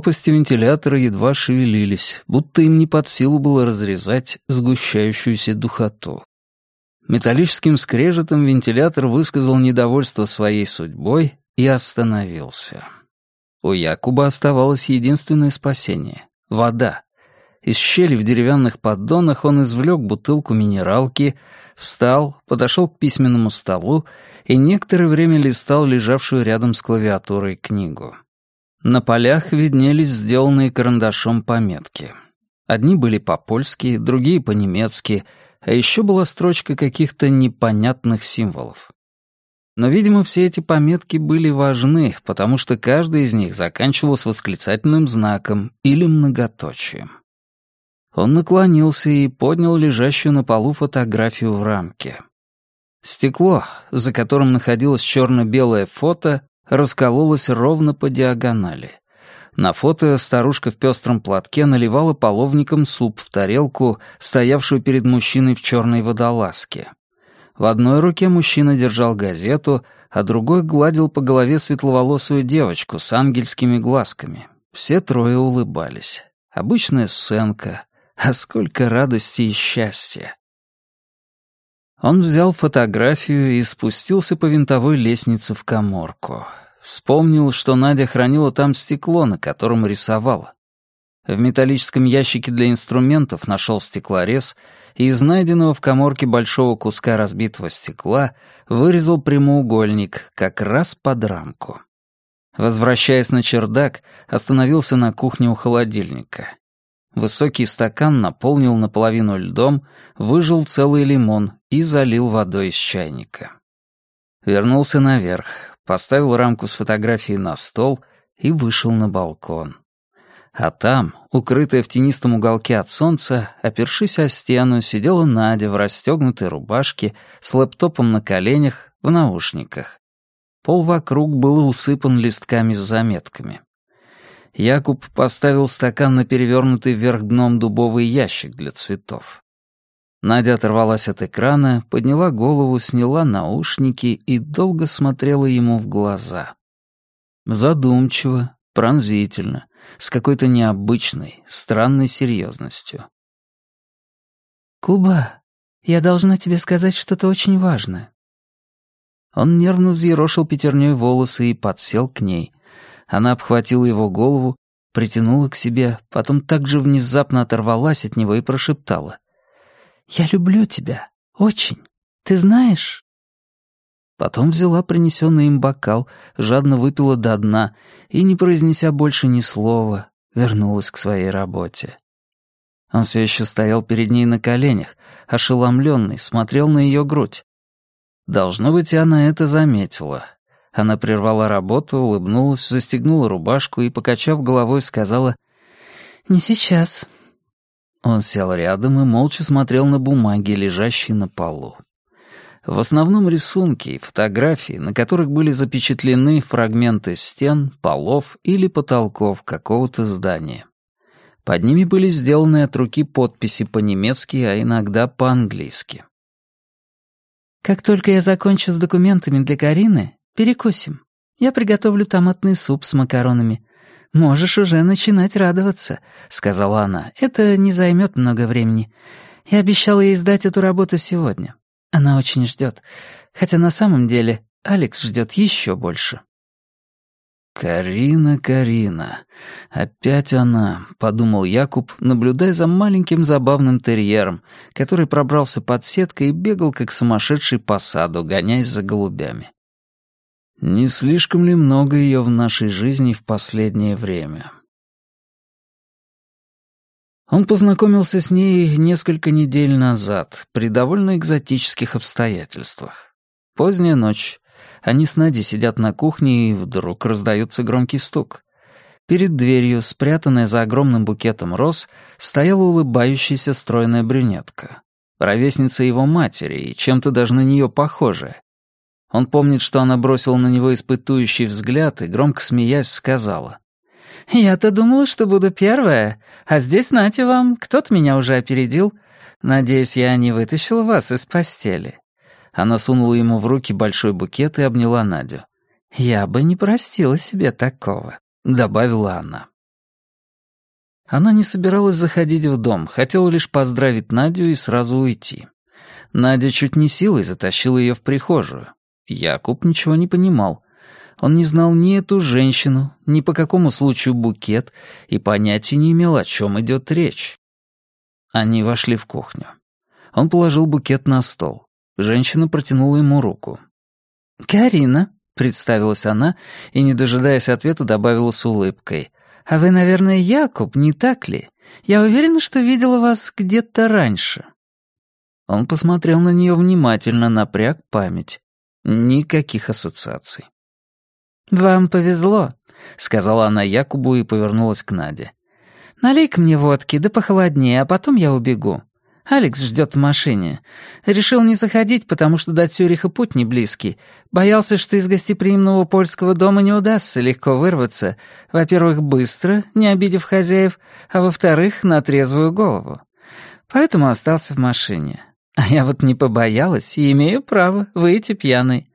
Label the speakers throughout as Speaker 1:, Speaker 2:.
Speaker 1: Лопасти вентилятора едва шевелились, будто им не под силу было разрезать сгущающуюся духоту. Металлическим скрежетом вентилятор высказал недовольство своей судьбой и остановился. У Якуба оставалось единственное спасение — вода. Из щели в деревянных поддонах он извлек бутылку минералки, встал, подошел к письменному столу и некоторое время листал лежавшую рядом с клавиатурой книгу. На полях виднелись сделанные карандашом пометки. Одни были по-польски, другие по-немецки, а еще была строчка каких-то непонятных символов. Но, видимо, все эти пометки были важны, потому что каждый из них заканчивался восклицательным знаком или многоточием. Он наклонился и поднял лежащую на полу фотографию в рамке. Стекло, за которым находилось черно-белое фото, раскололось ровно по диагонали. На фото старушка в пестром платке наливала половником суп в тарелку, стоявшую перед мужчиной в черной водолазке. В одной руке мужчина держал газету, а другой гладил по голове светловолосую девочку с ангельскими глазками. Все трое улыбались. Обычная сценка, а сколько радости и счастья. Он взял фотографию и спустился по винтовой лестнице в коморку. Вспомнил, что Надя хранила там стекло, на котором рисовала. В металлическом ящике для инструментов нашел стеклорез и из найденного в коморке большого куска разбитого стекла вырезал прямоугольник как раз под рамку. Возвращаясь на чердак, остановился на кухне у холодильника. Высокий стакан наполнил наполовину льдом, выжил целый лимон и залил водой из чайника. Вернулся наверх, поставил рамку с фотографией на стол и вышел на балкон. А там, укрытая в тенистом уголке от солнца, опершись о стену, сидела Надя в расстегнутой рубашке, с лэптопом на коленях, в наушниках. Пол вокруг был усыпан листками с заметками. Якуб поставил стакан на перевернутый вверх дном дубовый ящик для цветов. Надя оторвалась от экрана, подняла голову, сняла наушники и долго смотрела ему в глаза. Задумчиво, пронзительно, с какой-то необычной, странной серьезностью.
Speaker 2: «Куба, я должна тебе сказать что-то очень важное».
Speaker 1: Он нервно взъерошил пятерней волосы и подсел к ней, она обхватила его голову, притянула к себе, потом так же внезапно оторвалась от него и прошептала. «Я люблю тебя. Очень. Ты знаешь?» Потом взяла принесенный им бокал, жадно выпила до дна и, не произнеся больше ни слова, вернулась к своей работе. Он все еще стоял перед ней на коленях, ошеломленный, смотрел на ее грудь. Должно быть, она это заметила. Она прервала работу, улыбнулась, застегнула рубашку и, покачав головой, сказала «Не сейчас». Он сел рядом и молча смотрел на бумаги, лежащие на полу. В основном рисунки и фотографии, на которых были запечатлены фрагменты стен, полов или потолков какого-то здания. Под ними были сделаны от руки подписи по-немецки, а иногда по-английски.
Speaker 2: «Как только я закончу с документами для Карины, Перекусим. Я приготовлю томатный суп с макаронами. Можешь уже начинать радоваться», — сказала она. «Это не займет много времени. Я обещала ей сдать эту работу сегодня. Она очень ждет. Хотя на самом деле Алекс ждет еще больше».
Speaker 1: «Карина, Карина, опять она», — подумал Якуб, наблюдая за маленьким забавным терьером, который пробрался под сеткой и бегал, как сумасшедший по саду, гоняясь за голубями. Не слишком ли много ее в нашей жизни в последнее время? Он познакомился с ней несколько недель назад, при довольно экзотических обстоятельствах. Поздняя ночь. Они с Надей сидят на кухне, и вдруг раздается громкий стук. Перед дверью, спрятанная за огромным букетом роз, стояла улыбающаяся стройная брюнетка. Ровесница его матери и чем-то даже на нее похожая. Он помнит, что она бросила на него испытующий взгляд и, громко смеясь, сказала.
Speaker 2: «Я-то думала, что буду первая, а здесь, нате вам, кто-то меня уже опередил. Надеюсь, я не вытащил вас из постели.
Speaker 1: Она сунула ему в руки большой букет и обняла Надю.
Speaker 2: «Я бы не простила себе такого», — добавила она.
Speaker 1: Она не собиралась заходить в дом, хотела лишь поздравить Надю и сразу уйти. Надя чуть не силой затащила ее в прихожую. Якуб ничего не понимал. Он не знал ни эту женщину, ни по какому случаю букет, и понятия не имел, о чем идет речь. Они вошли в кухню. Он положил букет на стол. Женщина протянула ему руку.
Speaker 2: «Карина», —
Speaker 1: представилась она и, не дожидаясь ответа, добавила с улыбкой.
Speaker 2: «А вы, наверное, Якуб, не так ли? Я уверена, что видела вас где-то раньше».
Speaker 1: Он посмотрел на нее внимательно, напряг память. Никаких ассоциаций.
Speaker 2: «Вам повезло», —
Speaker 1: сказала она Якубу и повернулась к Наде.
Speaker 2: «Налей-ка мне водки, да похолоднее, а потом я убегу. Алекс ждет в машине. Решил не заходить, потому что до Цюриха путь не близкий. Боялся, что из гостеприимного польского дома не удастся легко вырваться. Во-первых, быстро, не обидев хозяев, а во-вторых, на трезвую голову. Поэтому остался в машине. А я вот не побоялась и имею право выйти пьяной.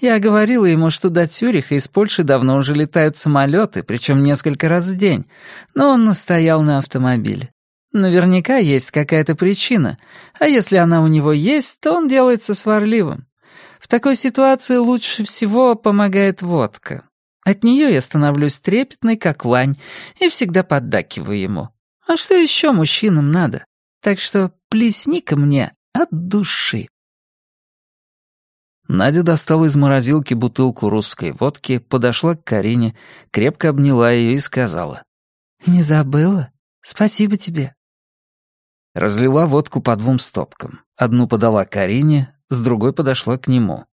Speaker 2: Я говорила ему, что до Цюриха из Польши давно уже летают самолеты, причем несколько раз в день, но он настоял на автомобиле. Наверняка есть какая-то причина, а если она у него есть, то он делается сварливым. В такой ситуации лучше всего помогает водка. От нее я становлюсь трепетной, как лань, и всегда поддакиваю ему. А что еще мужчинам надо? Так что плесни-ка мне от души.
Speaker 1: Надя достала из морозилки бутылку русской водки, подошла к Карине, крепко обняла ее и сказала.
Speaker 2: «Не забыла? Спасибо тебе».
Speaker 1: Разлила водку по двум стопкам. Одну подала Карине, с другой подошла к нему.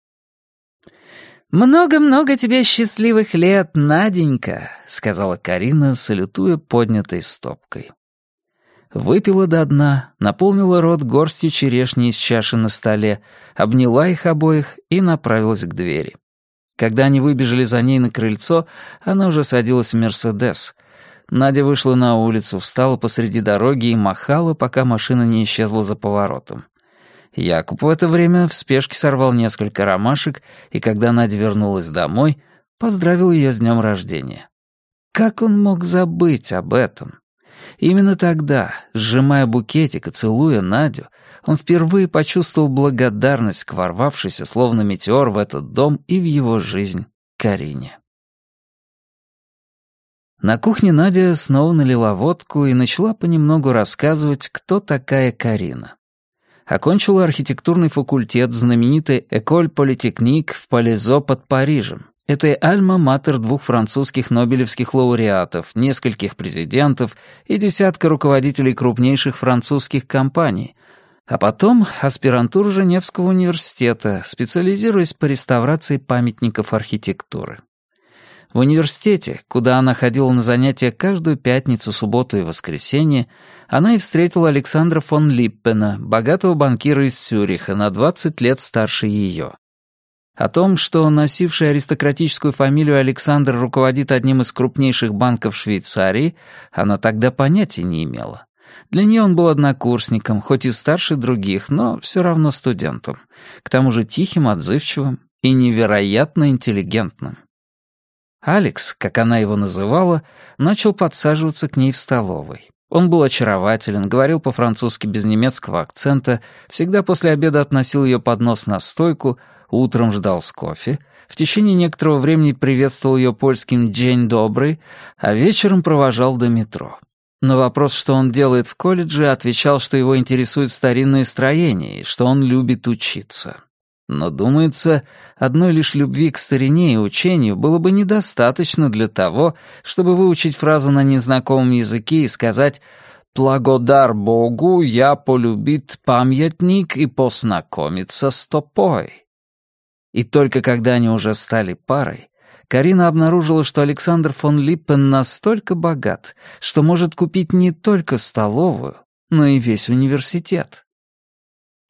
Speaker 2: «Много-много тебе счастливых лет, Наденька», — сказала Карина, салютуя поднятой стопкой.
Speaker 1: Выпила до дна, наполнила рот горстью черешни из чаши на столе, обняла их обоих и направилась к двери. Когда они выбежали за ней на крыльцо, она уже садилась в «Мерседес», Надя вышла на улицу, встала посреди дороги и махала, пока машина не исчезла за поворотом. Якуб в это время в спешке сорвал несколько ромашек, и когда Надя вернулась домой, поздравил ее с днем рождения. Как он мог забыть об этом? Именно тогда, сжимая букетик и целуя Надю, он впервые почувствовал благодарность к ворвавшейся, словно метеор, в этот дом и в его жизнь Карине. На кухне Надя снова налила водку и начала понемногу рассказывать, кто такая Карина. Окончила архитектурный факультет в знаменитой «Эколь Политехник» в Палезо под Парижем. Это альма-матер двух французских нобелевских лауреатов, нескольких президентов и десятка руководителей крупнейших французских компаний, а потом аспирантура Женевского университета, специализируясь по реставрации памятников архитектуры. В университете, куда она ходила на занятия каждую пятницу, субботу и воскресенье, она и встретила Александра фон Липпена, богатого банкира из Цюриха, на 20 лет старше ее. О том, что носивший аристократическую фамилию Александр руководит одним из крупнейших банков Швейцарии, она тогда понятия не имела. Для нее он был однокурсником, хоть и старше других, но все равно студентом. К тому же тихим, отзывчивым и невероятно интеллигентным. Алекс, как она его называла, начал подсаживаться к ней в столовой. Он был очарователен, говорил по-французски без немецкого акцента, всегда после обеда относил ее поднос на стойку, утром ждал с кофе, в течение некоторого времени приветствовал ее польским «день добрый», а вечером провожал до метро. На вопрос, что он делает в колледже, отвечал, что его интересует старинное строение и что он любит учиться. Но, думается, одной лишь любви к старине и учению было бы недостаточно для того, чтобы выучить фразу на незнакомом языке и сказать «Благодар Богу, я полюбит памятник и познакомиться с топой». И только когда они уже стали парой, Карина обнаружила, что Александр фон Липпен настолько богат, что может купить не только столовую, но и весь университет.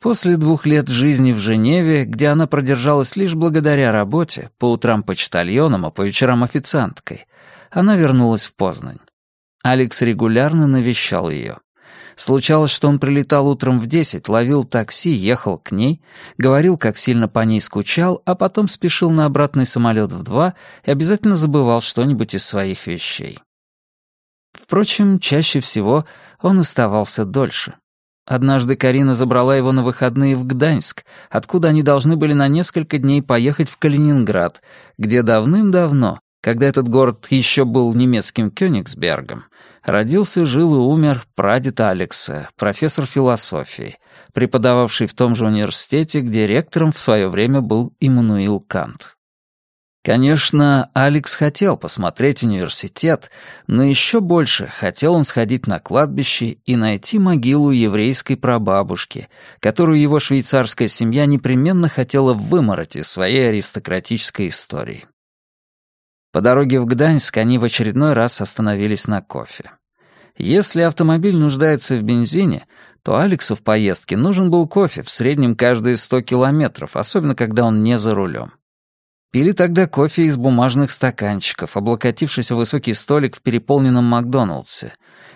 Speaker 1: После двух лет жизни в Женеве, где она продержалась лишь благодаря работе, по утрам почтальоном, а по вечерам официанткой, она вернулась в Познань. Алекс регулярно навещал ее. Случалось, что он прилетал утром в десять, ловил такси, ехал к ней, говорил, как сильно по ней скучал, а потом спешил на обратный самолет в два и обязательно забывал что-нибудь из своих вещей. Впрочем, чаще всего он оставался дольше. Однажды Карина забрала его на выходные в Гданьск, откуда они должны были на несколько дней поехать в Калининград, где давным-давно, когда этот город еще был немецким Кёнигсбергом, родился, жил и умер прадед Алекса, профессор философии, преподававший в том же университете, где ректором в свое время был Иммануил Кант. Конечно, Алекс хотел посмотреть университет, но еще больше хотел он сходить на кладбище и найти могилу еврейской прабабушки, которую его швейцарская семья непременно хотела вымороть из своей аристократической истории. По дороге в Гданьск они в очередной раз остановились на кофе. Если автомобиль нуждается в бензине, то Алексу в поездке нужен был кофе в среднем каждые 100 километров, особенно когда он не за рулем. Пили тогда кофе из бумажных стаканчиков, облокотившись в высокий столик в переполненном Макдоналдсе.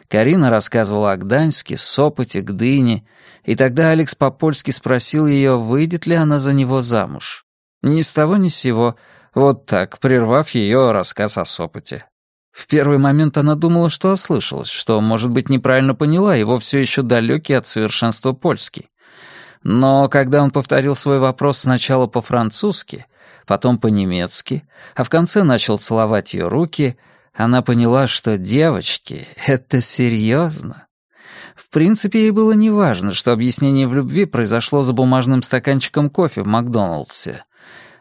Speaker 1: Карина рассказывала о Гданьске, Сопоте, Гдыне, и тогда Алекс по-польски спросил ее, выйдет ли она за него замуж. Ни с того ни с сего, вот так, прервав ее рассказ о Сопоте. В первый момент она думала, что ослышалась, что, может быть, неправильно поняла его все еще далекий от совершенства польский. Но когда он повторил свой вопрос сначала по-французски, потом по-немецки, а в конце начал целовать ее руки, она поняла, что девочки — это серьезно. В принципе, ей было неважно, что объяснение в любви произошло за бумажным стаканчиком кофе в Макдоналдсе.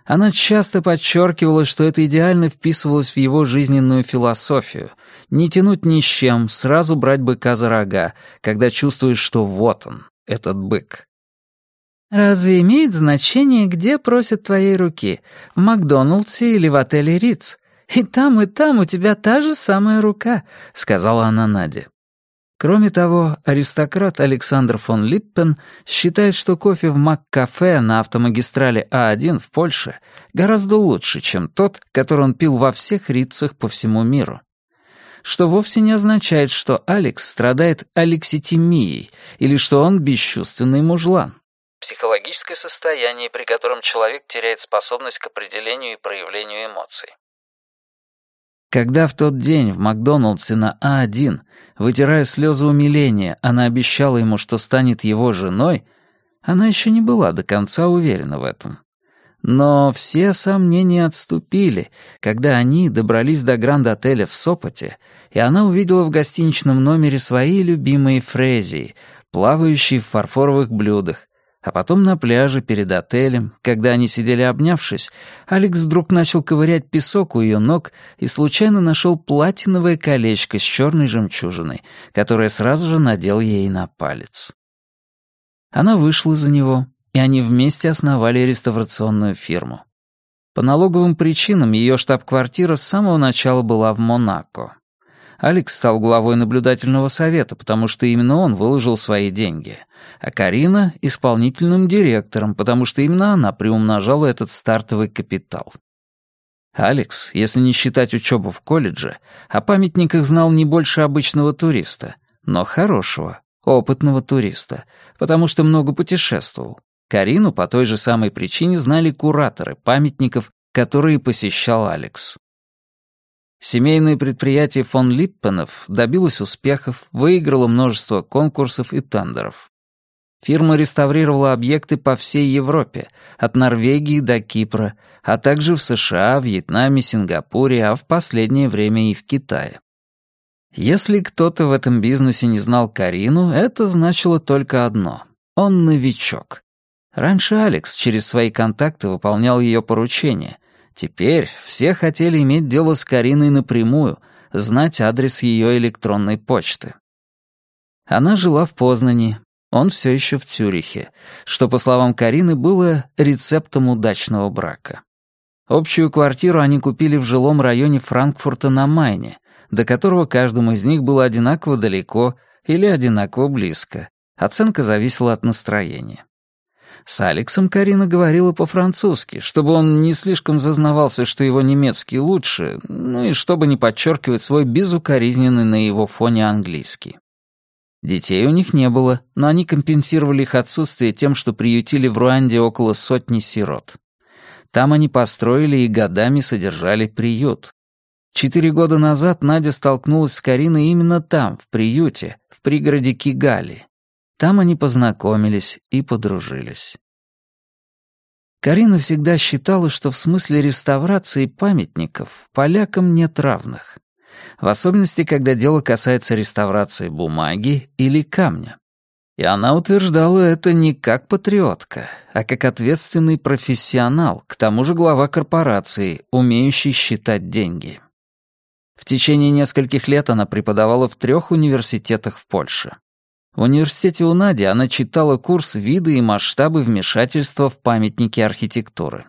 Speaker 1: Она часто подчеркивала, что это идеально вписывалось в его жизненную философию — не тянуть ни с чем, сразу брать быка за рога, когда чувствуешь, что вот он, этот бык.
Speaker 2: «Разве имеет значение, где просят твоей руки? В Макдоналдсе или в отеле Риц? И там, и там у тебя та же самая рука», — сказала она Наде. Кроме того, аристократ Александр фон Липпен считает, что кофе в Мак-кафе на автомагистрали А1 в Польше гораздо лучше, чем тот, который он пил во всех рицах по всему миру. Что вовсе не означает, что Алекс страдает алекситимией или что он бесчувственный мужлан.
Speaker 1: Психологическое состояние, при котором человек теряет способность к определению и проявлению эмоций.
Speaker 2: Когда в тот день в Макдоналдсе на А1, вытирая слезы умиления, она обещала ему, что станет его женой, она еще не была до конца уверена в этом. Но все сомнения отступили, когда они добрались до Гранд-отеля в Сопоте, и она увидела в гостиничном номере свои любимые фрезии, плавающие в фарфоровых блюдах, а потом на пляже перед отелем, когда они сидели обнявшись, Алекс вдруг начал ковырять песок у ее ног и случайно нашел платиновое колечко с черной жемчужиной, которое сразу же надел ей на палец. Она вышла за него, и они вместе основали реставрационную фирму. По налоговым причинам ее штаб-квартира с самого начала была в Монако. Алекс стал главой наблюдательного совета, потому что именно он выложил свои деньги, а Карина — исполнительным директором, потому что именно она приумножала этот стартовый капитал. Алекс, если не считать учебу в колледже, о памятниках знал не больше обычного туриста, но хорошего, опытного туриста, потому что много путешествовал. Карину по той же самой причине знали кураторы памятников, которые посещал Алекс. Семейное предприятие фон Липпенов добилось успехов, выиграло множество конкурсов и тендеров. Фирма реставрировала объекты по всей Европе, от Норвегии до Кипра, а также в США, Вьетнаме, Сингапуре, а в последнее время и в Китае. Если кто-то в этом бизнесе не знал Карину, это значило только одно — он новичок. Раньше Алекс через свои контакты выполнял ее поручения, Теперь все хотели иметь дело с Кариной напрямую, знать адрес ее электронной почты. Она жила в Познани, он все еще в Цюрихе, что, по словам Карины, было рецептом удачного брака. Общую квартиру они купили в жилом районе Франкфурта на Майне, до которого каждому из них было одинаково далеко или одинаково близко. Оценка зависела от настроения. С Алексом Карина говорила по-французски, чтобы он не слишком зазнавался, что его немецкий лучше, ну и чтобы не подчеркивать свой безукоризненный на его фоне английский.
Speaker 1: Детей у них не было, но они компенсировали их отсутствие тем, что приютили в Руанде около сотни сирот. Там они построили и годами содержали приют. Четыре года назад Надя столкнулась с Кариной именно там, в приюте, в пригороде Кигали. Там они познакомились и подружились. Карина всегда считала, что в смысле реставрации памятников полякам нет равных. В особенности, когда дело касается реставрации бумаги или камня. И она утверждала это не как патриотка, а как ответственный профессионал, к тому же глава корпорации, умеющий считать деньги. В течение нескольких лет она преподавала в трех университетах в Польше. В университете у Нади она читала курс «Виды и масштабы вмешательства в памятники архитектуры».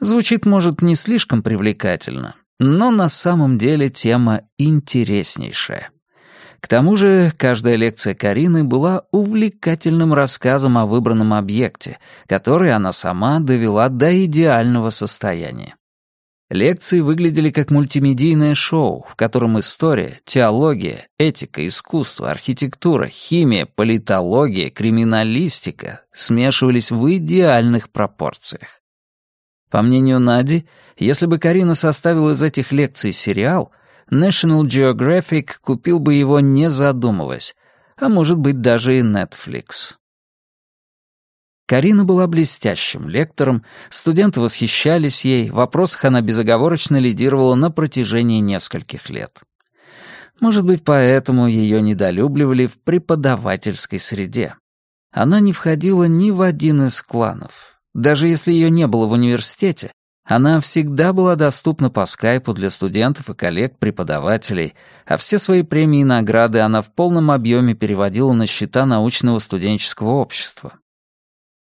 Speaker 1: Звучит, может, не слишком привлекательно, но на самом деле тема интереснейшая. К тому же каждая лекция Карины была увлекательным рассказом о выбранном объекте, который она сама довела до идеального состояния. Лекции выглядели как мультимедийное шоу, в котором история, теология, этика, искусство, архитектура, химия, политология, криминалистика смешивались в идеальных пропорциях. По мнению Нади, если бы Карина составила из этих лекций сериал, National Geographic купил бы его не задумываясь, а может быть даже и Netflix. Карина была блестящим лектором, студенты восхищались ей, в вопросах она безоговорочно лидировала на протяжении нескольких лет. Может быть, поэтому ее недолюбливали в преподавательской среде. Она не входила ни в один из кланов. Даже если ее не было в университете, она всегда была доступна по скайпу для студентов и коллег-преподавателей, а все свои премии и награды она в полном объеме переводила на счета научного студенческого общества.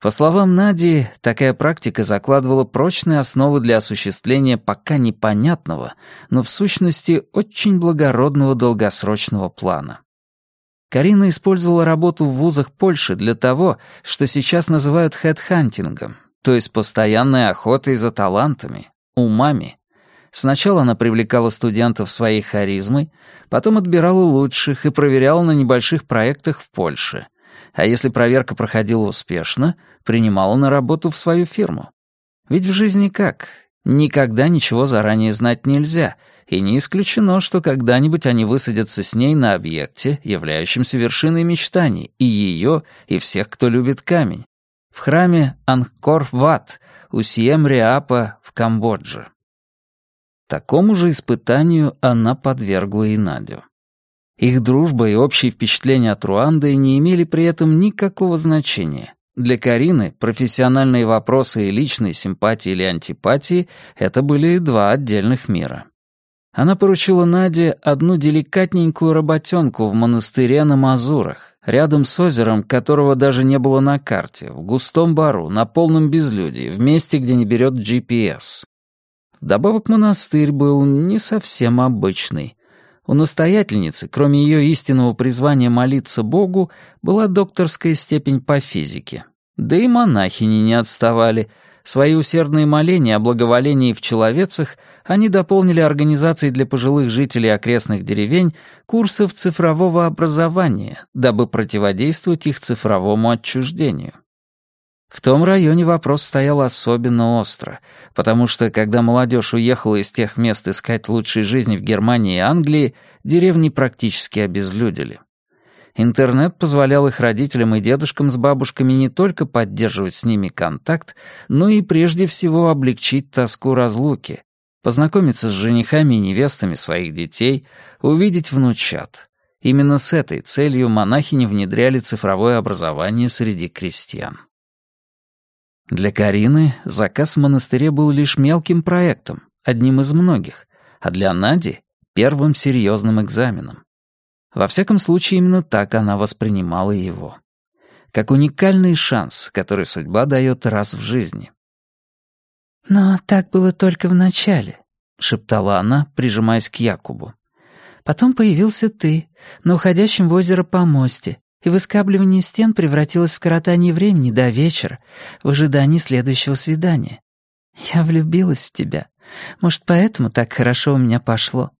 Speaker 1: По словам Нади, такая практика закладывала прочные основы для осуществления пока непонятного, но в сущности очень благородного долгосрочного плана. Карина использовала работу в вузах Польши для того, что сейчас называют хедхантингом, то есть постоянной охотой за талантами, умами. Сначала она привлекала студентов своей харизмой, потом отбирала лучших и проверяла на небольших проектах в Польше. А если проверка проходила успешно — принимала на работу в свою фирму. Ведь в жизни как? Никогда ничего заранее знать нельзя, и не исключено, что когда-нибудь они высадятся с ней на объекте, являющемся вершиной мечтаний, и ее, и всех, кто любит камень, в храме Ангкор-Ват у Сием-Риапа в Камбодже. Такому же испытанию она подвергла и Надю. Их дружба и общие впечатления от Руанды не имели при этом никакого значения. Для Карины профессиональные вопросы и личные симпатии или антипатии — это были два отдельных мира. Она поручила Наде одну деликатненькую работенку в монастыре на Мазурах, рядом с озером, которого даже не было на карте, в густом бару, на полном безлюдии, в месте, где не берет GPS. Вдобавок монастырь был не совсем обычный. У настоятельницы, кроме ее истинного призвания молиться Богу, была докторская степень по физике. Да и монахини не отставали. Свои усердные моления о благоволении в человецах они дополнили организацией для пожилых жителей окрестных деревень курсов цифрового образования, дабы противодействовать их цифровому отчуждению. В том районе вопрос стоял особенно остро, потому что, когда молодежь уехала из тех мест искать лучшей жизни в Германии и Англии, деревни практически обезлюдили. Интернет позволял их родителям и дедушкам с бабушками не только поддерживать с ними контакт, но и прежде всего облегчить тоску разлуки, познакомиться с женихами и невестами своих детей, увидеть внучат. Именно с этой целью монахини внедряли цифровое образование среди крестьян. Для Карины заказ в монастыре был лишь мелким проектом, одним из многих, а для Нади — первым серьезным экзаменом. Во всяком случае, именно так она воспринимала его. Как уникальный шанс, который судьба дает раз в жизни.
Speaker 2: «Но так было только в начале», — шептала она, прижимаясь к Якубу. «Потом появился ты, на уходящем в озеро помосте, и выскабливание стен превратилось в коротание времени до вечера, в ожидании следующего свидания. Я влюбилась в тебя. Может, поэтому так хорошо у меня пошло?»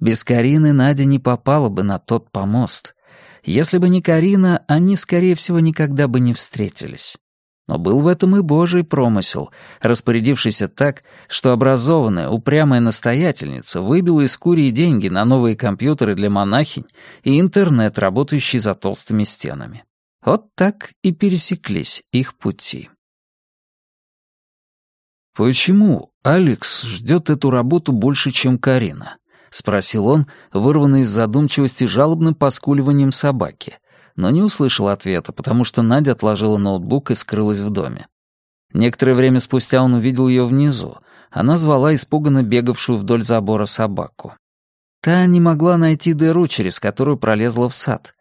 Speaker 1: Без Карины Надя не попала бы на тот помост. Если бы не Карина, они, скорее всего, никогда бы не встретились. Но был в этом и божий промысел, распорядившийся так, что образованная, упрямая настоятельница выбила из Курии деньги на новые компьютеры для монахинь и интернет, работающий за толстыми стенами. Вот так и пересеклись их пути. «Почему Алекс ждет эту работу больше, чем Карина?» — спросил он, вырванный из задумчивости жалобным поскуливанием собаки, но не услышал ответа, потому что Надя отложила ноутбук и скрылась в доме. Некоторое время спустя он увидел ее внизу. Она звала испуганно бегавшую вдоль забора собаку. Та не могла найти дыру, через которую пролезла в сад.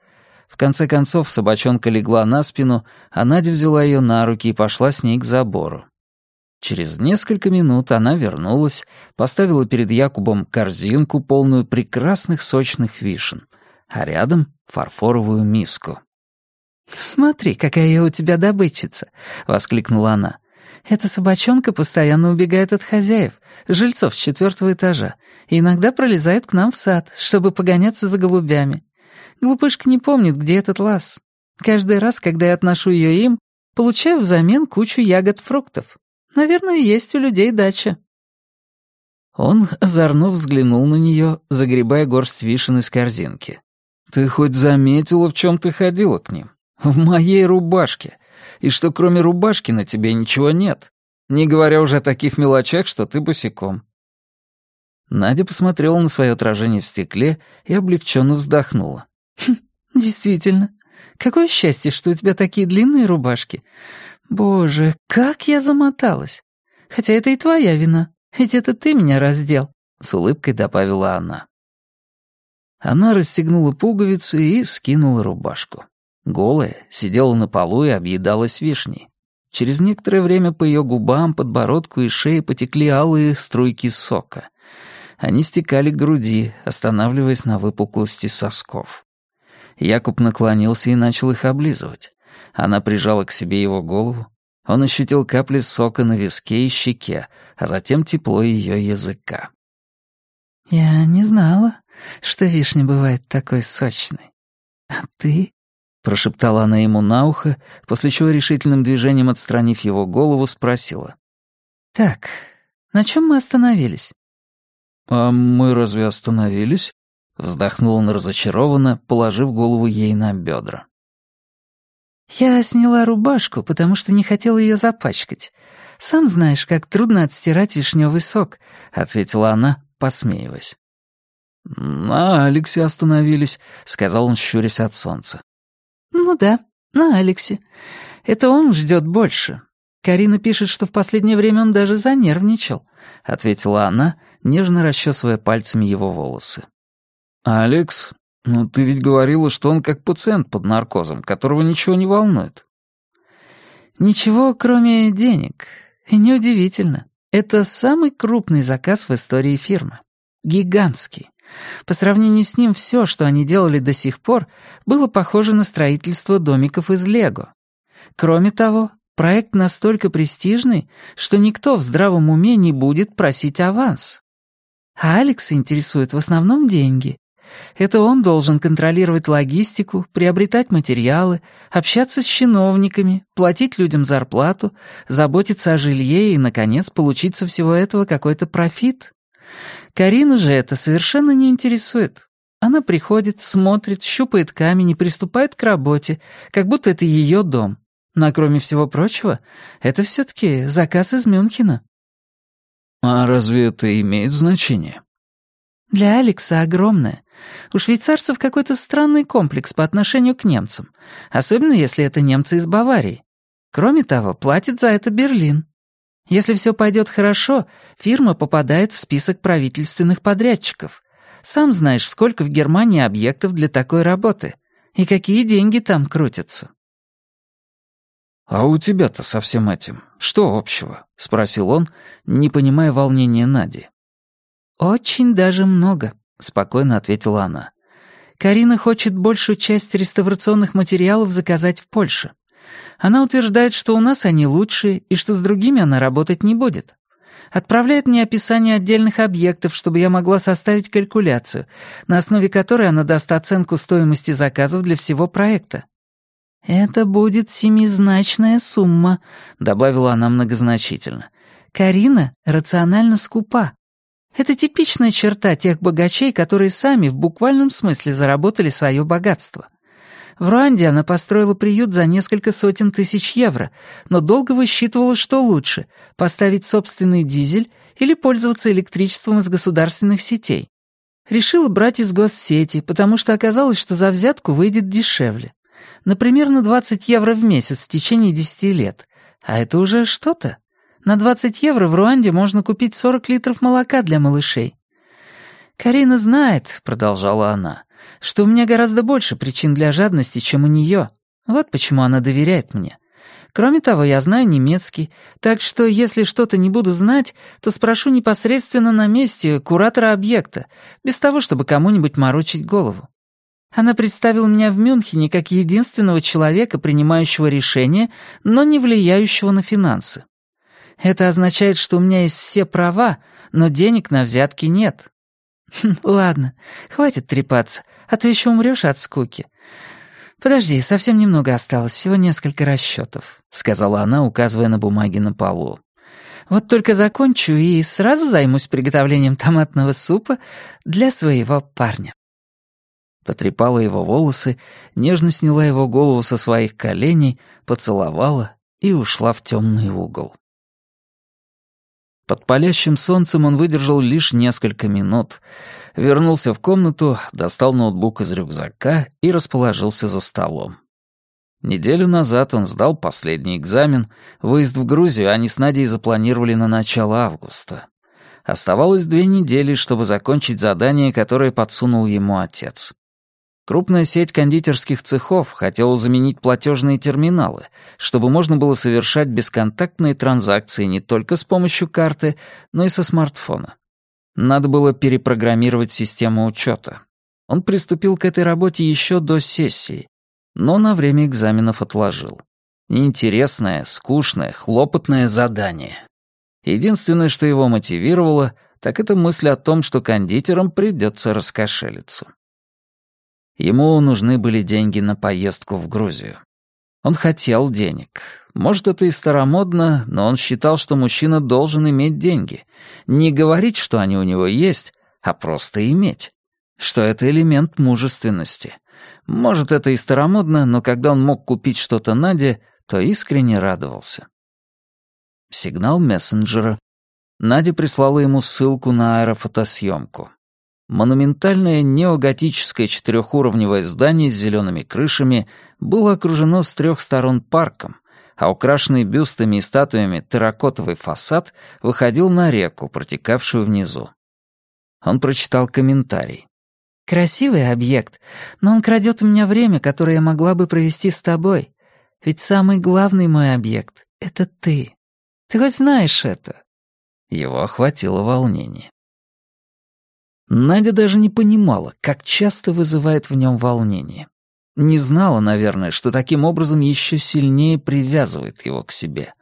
Speaker 1: В конце концов собачонка легла на спину, а Надя взяла ее на руки и пошла с ней к забору. Через несколько минут она вернулась, поставила перед Якубом корзинку, полную прекрасных сочных вишен, а рядом — фарфоровую миску.
Speaker 2: «Смотри, какая у тебя добытчица!» — воскликнула она. «Эта собачонка постоянно убегает от хозяев, жильцов с четвертого этажа, и иногда пролезает к нам в сад, чтобы погоняться за голубями. Глупышка не помнит, где этот лаз. Каждый раз, когда я отношу ее им, получаю взамен кучу ягод-фруктов. Наверное, есть у людей дача».
Speaker 1: Он, озорно взглянул на нее, загребая горсть вишен из корзинки. «Ты хоть заметила, в чем ты ходила к ним? В моей рубашке. И что кроме рубашки на тебе ничего нет. Не говоря уже о таких мелочах, что ты босиком». Надя посмотрела на свое отражение в стекле и облегченно вздохнула.
Speaker 2: «Хм, действительно. Какое счастье, что у тебя такие длинные рубашки. Боже, как я замоталась. Хотя это и твоя вина, ведь это ты меня раздел», — с улыбкой добавила она.
Speaker 1: Она расстегнула пуговицы и скинула рубашку. Голая, сидела на полу и объедалась вишней. Через некоторое время по ее губам, подбородку и шее потекли алые струйки сока. Они стекали к груди, останавливаясь на выпуклости сосков. Якуб наклонился и начал их облизывать. Она прижала к себе его голову. Он ощутил капли сока на виске и щеке, а затем тепло ее языка.
Speaker 2: «Я не знала, что вишня бывает такой сочной. А ты?» — прошептала она ему на ухо, после чего решительным движением отстранив его голову, спросила. «Так, на чем мы остановились?»
Speaker 1: «А мы разве остановились?» — вздохнул он разочарованно, положив голову ей на бедра.
Speaker 2: «Я сняла рубашку, потому что не хотела ее запачкать. Сам знаешь, как трудно отстирать вишневый сок», — ответила она, посмеиваясь.
Speaker 1: «На Алексе остановились», — сказал он, щурясь от солнца.
Speaker 2: «Ну да, на Алексе. Это он ждет больше. Карина пишет, что в последнее время он даже занервничал», — ответила она, нежно расчесывая пальцами его волосы.
Speaker 1: «Алекс, ну ты ведь говорила, что он как пациент под наркозом, которого ничего не волнует».
Speaker 2: «Ничего, кроме денег. И неудивительно. Это самый крупный заказ в истории фирмы. Гигантский. По сравнению с ним все, что они делали до сих пор, было похоже на строительство домиков из Лего. Кроме того, проект настолько престижный, что никто в здравом уме не будет просить аванс. А Алекса интересует в основном деньги. Это он должен контролировать логистику, приобретать материалы, общаться с чиновниками, платить людям зарплату, заботиться о жилье и, наконец, получить со всего этого какой-то профит. Карину же это совершенно не интересует. Она приходит, смотрит, щупает камень и приступает к работе, как будто это ее дом. Но кроме всего прочего, это все-таки заказ из Мюнхена.
Speaker 1: А разве это имеет значение?
Speaker 2: Для Алекса огромное. У швейцарцев какой-то странный комплекс по отношению к немцам, особенно если это немцы из Баварии. Кроме того, платит за это Берлин. Если все пойдет хорошо, фирма попадает в список правительственных подрядчиков. Сам знаешь, сколько в Германии объектов для такой работы. И какие деньги там крутятся.
Speaker 1: «А у тебя-то со всем этим что общего?» — спросил он, не понимая волнения Нади.
Speaker 2: «Очень даже много», — спокойно ответила она. «Карина хочет большую часть реставрационных материалов заказать в Польше. Она утверждает, что у нас они лучшие и что с другими она работать не будет. Отправляет мне описание отдельных объектов, чтобы я могла составить калькуляцию, на основе которой она даст оценку стоимости заказов для всего проекта. «Это будет семизначная сумма», — добавила она многозначительно. «Карина рационально скупа. Это типичная черта тех богачей, которые сами в буквальном смысле заработали свое богатство. В Руанде она построила приют за несколько сотен тысяч евро, но долго высчитывала, что лучше — поставить собственный дизель или пользоваться электричеством из государственных сетей. Решила брать из госсети, потому что оказалось, что за взятку выйдет дешевле. Например, на 20 евро в месяц в течение 10 лет. А это уже что-то. На 20 евро в Руанде можно купить 40 литров молока для малышей. «Карина знает», — продолжала она, — «что у меня гораздо больше причин для жадности, чем у нее. Вот почему она доверяет мне. Кроме того, я знаю немецкий, так что если что-то не буду знать, то спрошу непосредственно на месте куратора объекта, без того, чтобы кому-нибудь морочить голову. Она представила меня в Мюнхене как единственного человека, принимающего решения, но не влияющего на финансы. Это означает, что у меня есть все права, но денег на взятки нет. Хм, ладно, хватит трепаться, а то еще умрешь от скуки. Подожди, совсем немного осталось, всего несколько расчетов, сказала она, указывая на бумаги на полу. Вот только закончу и сразу займусь приготовлением томатного супа для своего парня. Потрепала его волосы, нежно сняла его голову со своих коленей, поцеловала и ушла в темный угол. Под палящим солнцем он выдержал лишь несколько минут, вернулся в комнату, достал ноутбук из рюкзака и расположился за столом. Неделю назад он сдал последний экзамен, выезд в Грузию они с Надей запланировали на начало августа. Оставалось две недели, чтобы закончить задание, которое подсунул ему отец. Крупная сеть кондитерских цехов хотела заменить платежные терминалы, чтобы можно было совершать бесконтактные транзакции не только с помощью карты, но и со смартфона. Надо было перепрограммировать систему учета. Он приступил к этой работе еще до сессии, но на время экзаменов отложил. Неинтересное, скучное, хлопотное задание. Единственное, что его мотивировало, так это мысль о том, что кондитерам придется раскошелиться. Ему нужны были деньги на поездку в Грузию. Он хотел денег. Может, это и старомодно, но он считал, что мужчина должен иметь деньги. Не говорить, что они у него есть, а просто иметь. Что это элемент мужественности. Может, это и старомодно, но когда он мог купить что-то Наде, то искренне радовался. Сигнал мессенджера. Надя прислала ему ссылку на аэрофотосъемку. Монументальное неоготическое четырехуровневое здание с зелеными крышами было окружено с трех сторон парком, а украшенный бюстами и статуями терракотовый фасад выходил на реку, протекавшую внизу. Он прочитал комментарий. «Красивый объект, но он крадет у меня время, которое я могла бы провести с тобой. Ведь самый главный мой объект — это ты. Ты хоть знаешь это?» Его охватило волнение. Надя даже не понимала, как часто вызывает в нем волнение. Не знала, наверное, что таким образом еще сильнее привязывает его к себе.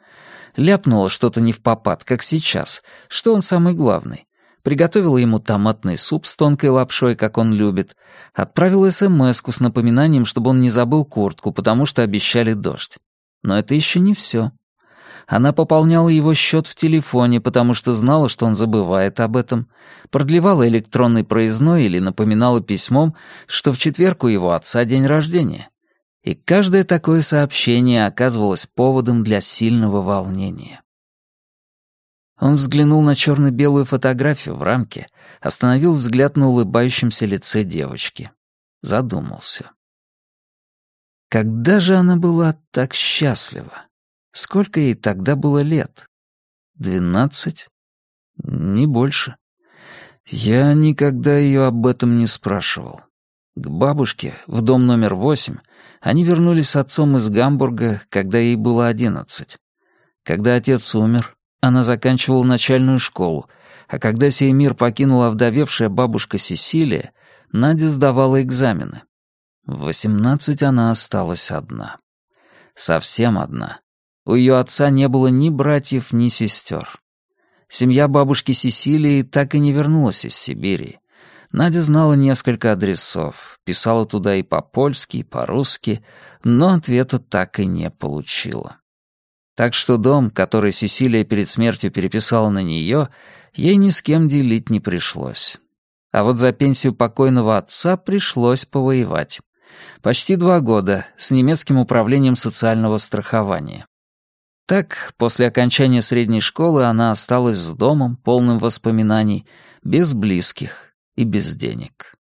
Speaker 2: Ляпнула что-то не в попад, как сейчас, что он самый главный. Приготовила ему томатный суп с тонкой лапшой, как он любит. Отправила смс с напоминанием, чтобы он не забыл куртку, потому что обещали дождь. Но это еще не все. Она пополняла его счет в телефоне, потому что знала, что он забывает об этом, продлевала электронный проездной или напоминала письмом, что в четверг у его отца день рождения. И каждое такое сообщение оказывалось поводом для сильного волнения. Он взглянул на черно-белую фотографию в рамке, остановил взгляд на улыбающемся лице девочки. Задумался. Когда же она была так счастлива? Сколько ей тогда было лет? Двенадцать? Не больше. Я никогда ее об этом не спрашивал. К бабушке, в дом номер восемь, они вернулись с отцом из Гамбурга, когда ей было одиннадцать. Когда отец умер, она заканчивала начальную школу, а когда сей мир покинула овдовевшая бабушка Сесилия, Надя сдавала экзамены. В восемнадцать она осталась одна. Совсем одна. У ее отца не было ни братьев, ни сестер.
Speaker 1: Семья бабушки Сесилии так и не вернулась из Сибири. Надя знала несколько адресов, писала туда и по-польски, и по-русски, но ответа так и не получила. Так что дом, который Сесилия перед смертью переписала на нее, ей ни с кем делить не пришлось. А вот за пенсию покойного отца пришлось повоевать. Почти два года с немецким управлением социального страхования. Так, после окончания средней школы она осталась с домом, полным воспоминаний, без близких, и без денег.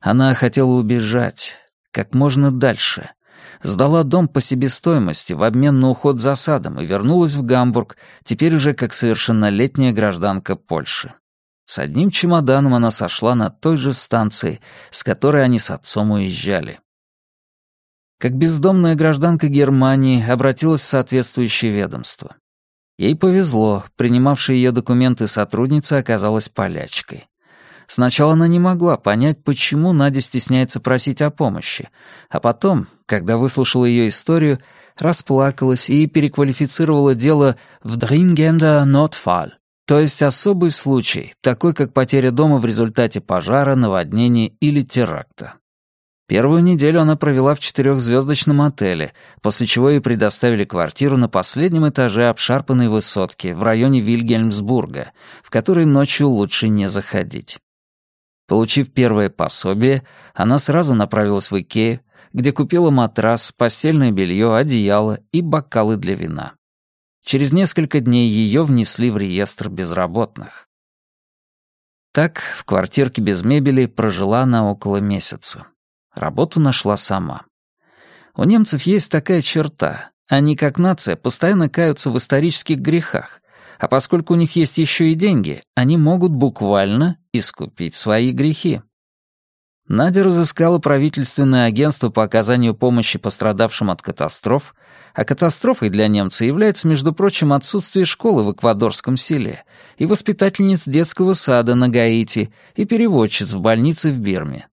Speaker 1: Она хотела убежать как можно дальше. Сдала дом по себестоимости в обмен на уход за садом и вернулась в Гамбург, теперь уже как совершеннолетняя гражданка Польши. С одним чемоданом она сошла на той же станции, с которой они с отцом уезжали. Как бездомная гражданка Германии обратилась в соответствующее ведомство. Ей повезло, принимавшая ее документы сотрудница оказалась полячкой. Сначала она не могла понять, почему Надя стесняется просить о помощи, а потом, когда выслушала ее историю, расплакалась и переквалифицировала дело в «dringender Notfall», то есть особый случай, такой как потеря дома в результате пожара, наводнения или теракта. Первую неделю она провела в четырехзвездочном отеле, после чего ей предоставили квартиру на последнем этаже обшарпанной высотки в районе Вильгельмсбурга, в которой ночью лучше не заходить. Получив первое пособие, она сразу направилась в Икею, где купила матрас, постельное белье, одеяло и бокалы для вина. Через несколько дней ее внесли в реестр безработных. Так, в квартирке без мебели прожила она около месяца. Работу нашла сама. У немцев есть такая черта. Они, как нация, постоянно каются в исторических грехах, а поскольку у них есть еще и деньги, они могут буквально искупить свои грехи. Надя разыскала правительственное агентство по оказанию помощи пострадавшим от катастроф, а катастрофой для немца является, между прочим, отсутствие школы в эквадорском селе и воспитательниц детского сада на Гаити и переводчиц в больнице в Бирме.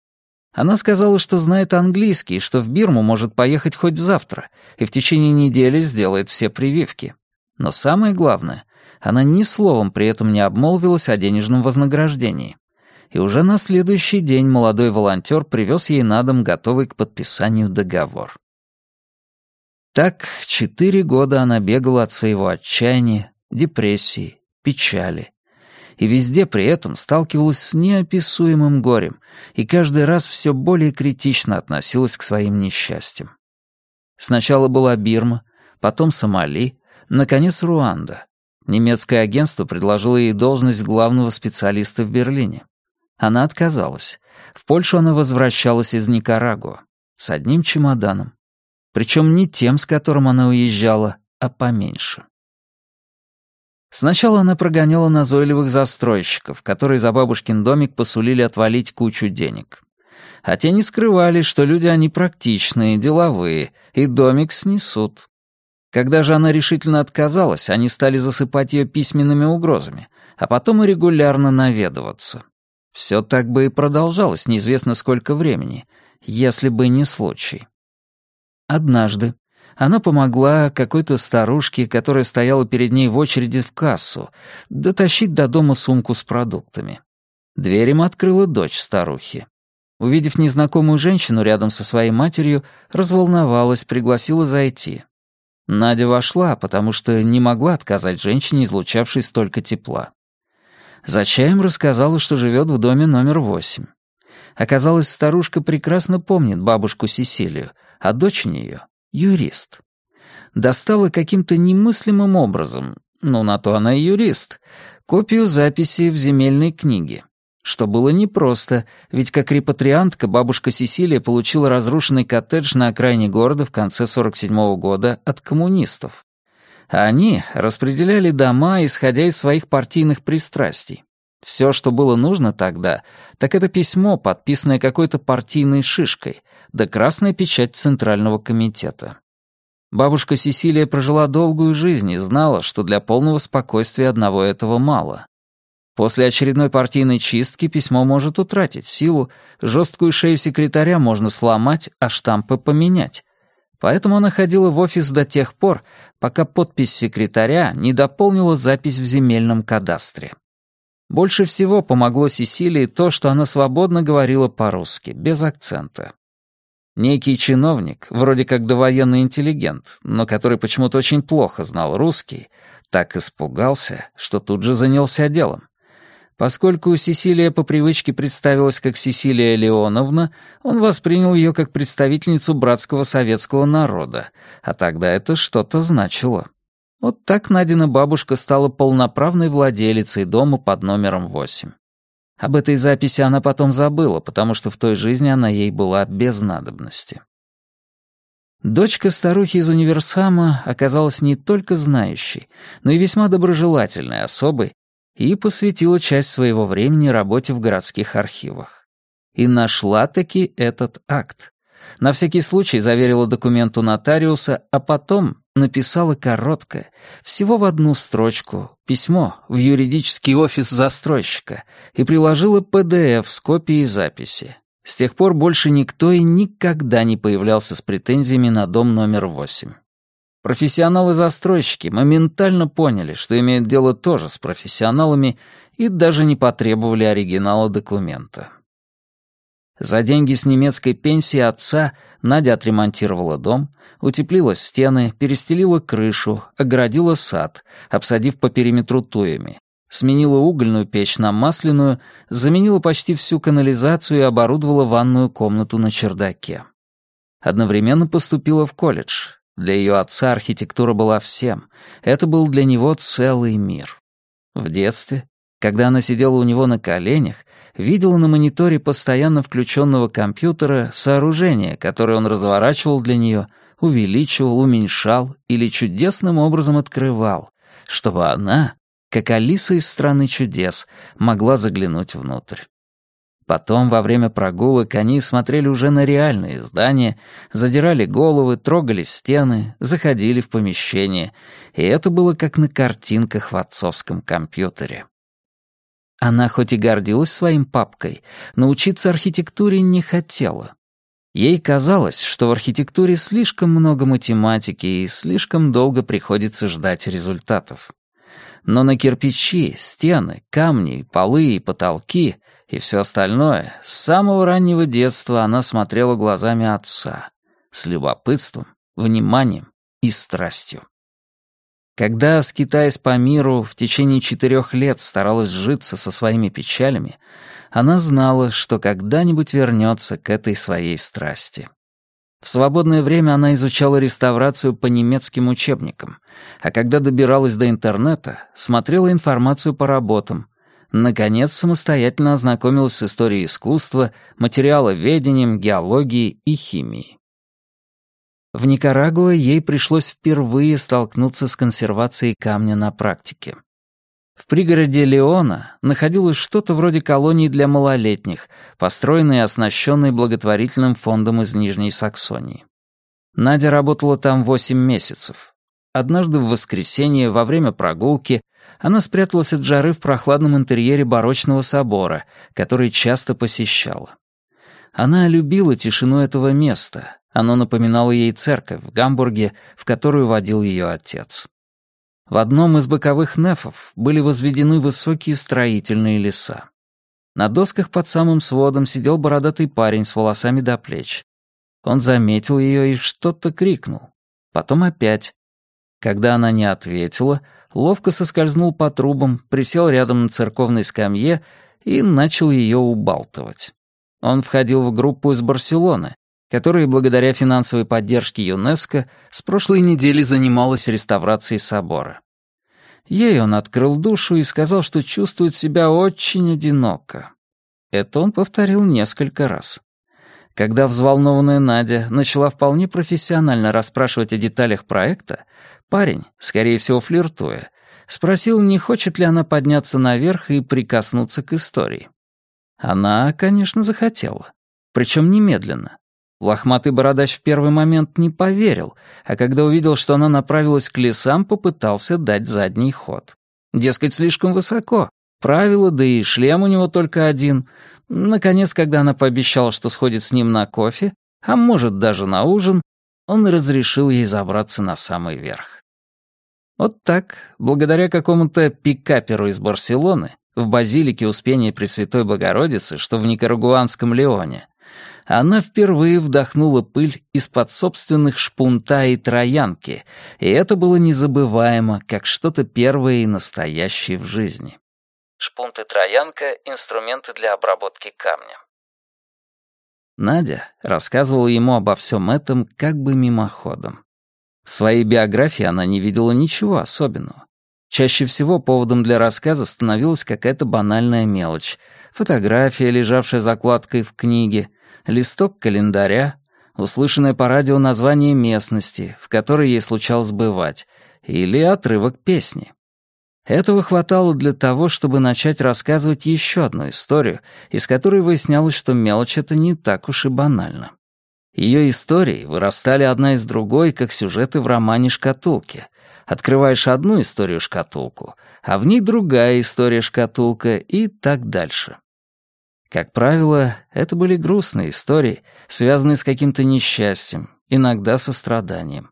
Speaker 1: Она сказала, что знает английский, что в Бирму может поехать хоть завтра, и в течение недели сделает все прививки. Но самое главное, она ни словом при этом не обмолвилась о денежном вознаграждении. И уже на следующий день молодой волонтер привез ей на дом готовый к подписанию договор. Так четыре года она бегала от своего отчаяния, депрессии, печали. И везде при этом сталкивалась с неописуемым горем, и каждый раз все более критично относилась к своим несчастьям. Сначала была Бирма, потом Сомали, наконец Руанда. Немецкое агентство предложило ей должность главного специалиста в Берлине. Она отказалась. В Польшу она возвращалась из Никарагуа с одним чемоданом. Причем не тем, с которым она уезжала, а поменьше. Сначала она прогоняла назойливых застройщиков, которые за бабушкин домик посулили отвалить кучу денег. А те не скрывали, что люди они практичные, деловые, и домик снесут. Когда же она решительно отказалась, они стали засыпать ее письменными угрозами, а потом и регулярно наведываться. Все так бы и продолжалось неизвестно сколько времени, если бы не случай. Однажды она помогла какой-то старушке, которая стояла перед ней в очереди в кассу, дотащить до дома сумку с продуктами. Дверь им открыла дочь старухи. Увидев незнакомую женщину рядом со своей матерью, разволновалась, пригласила зайти. Надя вошла, потому что не могла отказать женщине, излучавшей столько тепла. За чаем рассказала, что живет в доме номер восемь. Оказалось, старушка прекрасно помнит бабушку Сесилию, а дочь у нее — юрист. Достала каким-то немыслимым образом, ну, на то она и юрист, копию записи в земельной книге. Что было непросто, ведь как репатриантка бабушка Сесилия получила разрушенный коттедж на окраине города в конце 47 -го года от коммунистов. Они распределяли дома, исходя из своих партийных пристрастий. Все, что было нужно тогда, так это письмо, подписанное какой-то партийной шишкой, да красная печать Центрального комитета. Бабушка Сесилия прожила долгую жизнь и знала, что для полного спокойствия одного этого мало. После очередной партийной чистки письмо может утратить силу, жесткую шею секретаря можно сломать, а штампы поменять. Поэтому она ходила в офис до тех пор, пока подпись секретаря не дополнила запись в земельном кадастре. Больше всего помогло Сесилии то, что она свободно говорила по-русски, без акцента. Некий чиновник, вроде как довоенный интеллигент, но который почему-то очень плохо знал русский, так испугался, что тут же занялся делом. Поскольку Сесилия по привычке представилась как Сесилия Леоновна, он воспринял ее как представительницу братского советского народа, а тогда это что-то значило. Вот так Надина бабушка стала полноправной владелицей дома под номером 8. Об этой записи она потом забыла, потому что в той жизни она ей была без надобности. Дочка старухи из универсама оказалась не только знающей, но и весьма доброжелательной особой, и посвятила часть своего времени работе в городских архивах. И нашла-таки этот акт. На всякий случай заверила документ у нотариуса, а потом написала короткое, всего в одну строчку, письмо в юридический офис застройщика и приложила PDF с копией записи. С тех пор больше никто и никогда не появлялся с претензиями на дом номер восемь. Профессионалы-застройщики моментально поняли, что имеют дело тоже с профессионалами и даже не потребовали оригинала документа. За деньги с немецкой пенсии отца Надя отремонтировала дом, утеплила стены, перестелила крышу, огородила сад, обсадив по периметру туями, сменила угольную печь на масляную, заменила почти всю канализацию и оборудовала ванную комнату на чердаке. Одновременно поступила в колледж, для ее отца архитектура была всем. Это был для него целый мир. В детстве, когда она сидела у него на коленях, видела на мониторе постоянно включенного компьютера сооружение, которое он разворачивал для нее, увеличивал, уменьшал или чудесным образом открывал, чтобы она, как Алиса из «Страны чудес», могла заглянуть внутрь. Потом, во время прогулок, они смотрели уже на реальные здания, задирали головы, трогали стены, заходили в помещение, и это было как на картинках в отцовском компьютере. Она хоть и гордилась своим папкой, но учиться архитектуре не хотела. Ей казалось, что в архитектуре слишком много математики и слишком долго приходится ждать результатов. Но на кирпичи, стены, камни, полы и потолки — и все остальное, с самого раннего детства она смотрела глазами отца, с любопытством, вниманием и страстью. Когда, скитаясь по миру, в течение четырех лет старалась сжиться со своими печалями, она знала, что когда-нибудь вернется к этой своей страсти. В свободное время она изучала реставрацию по немецким учебникам, а когда добиралась до интернета, смотрела информацию по работам, наконец самостоятельно ознакомилась с историей искусства, материаловедением, геологией и химией. В Никарагуа ей пришлось впервые столкнуться с консервацией камня на практике. В пригороде Леона находилось что-то вроде колонии для малолетних, построенной и оснащенной благотворительным фондом из Нижней Саксонии. Надя работала там восемь месяцев. Однажды в воскресенье во время прогулки она спряталась от жары в прохладном интерьере барочного собора, который часто посещала. Она любила тишину этого места. Оно напоминало ей церковь в Гамбурге, в которую водил ее отец. В одном из боковых нефов были возведены высокие строительные леса. На досках под самым сводом сидел бородатый парень с волосами до плеч. Он заметил ее и что-то крикнул. Потом опять. Когда она не ответила, ловко соскользнул по трубам, присел рядом на церковной скамье и начал ее убалтывать. Он входил в группу из Барселоны, которая, благодаря финансовой поддержке ЮНЕСКО, с прошлой недели занималась реставрацией собора. Ей он открыл душу и сказал, что чувствует себя очень одиноко. Это он повторил несколько раз. Когда взволнованная Надя начала вполне профессионально расспрашивать о деталях проекта, парень, скорее всего флиртуя, спросил, не хочет ли она подняться наверх и прикоснуться к истории. Она, конечно, захотела. Причем немедленно. Лохматый бородач в первый момент не поверил, а когда увидел, что она направилась к лесам, попытался дать задний ход. Дескать, слишком высоко. Правила, да и шлем у него только один. Наконец, когда она пообещала, что сходит с ним на кофе, а может даже на ужин, он разрешил ей забраться на самый верх. Вот так, благодаря какому-то пикаперу из Барселоны, в базилике Успения Пресвятой Богородицы, что в Никарагуанском Леоне, она впервые вдохнула пыль из-под собственных шпунта и троянки, и это было незабываемо, как что-то первое и настоящее в жизни. Шпунт и троянка — инструменты для обработки камня. Надя рассказывала ему обо всем этом как бы мимоходом. В своей биографии она не видела ничего особенного. Чаще всего поводом для рассказа становилась какая-то банальная мелочь. Фотография, лежавшая закладкой в книге, листок календаря, услышанное по радио название местности, в которой ей случалось бывать, или отрывок песни. Этого хватало для того, чтобы начать рассказывать еще одну историю, из которой выяснялось, что мелочь это не так уж и банально. Ее истории вырастали одна из другой, как сюжеты в романе «Шкатулки». Открываешь одну историю-шкатулку, а в ней другая история-шкатулка и так дальше. Как правило, это были грустные истории, связанные с каким-то несчастьем, иногда со страданием.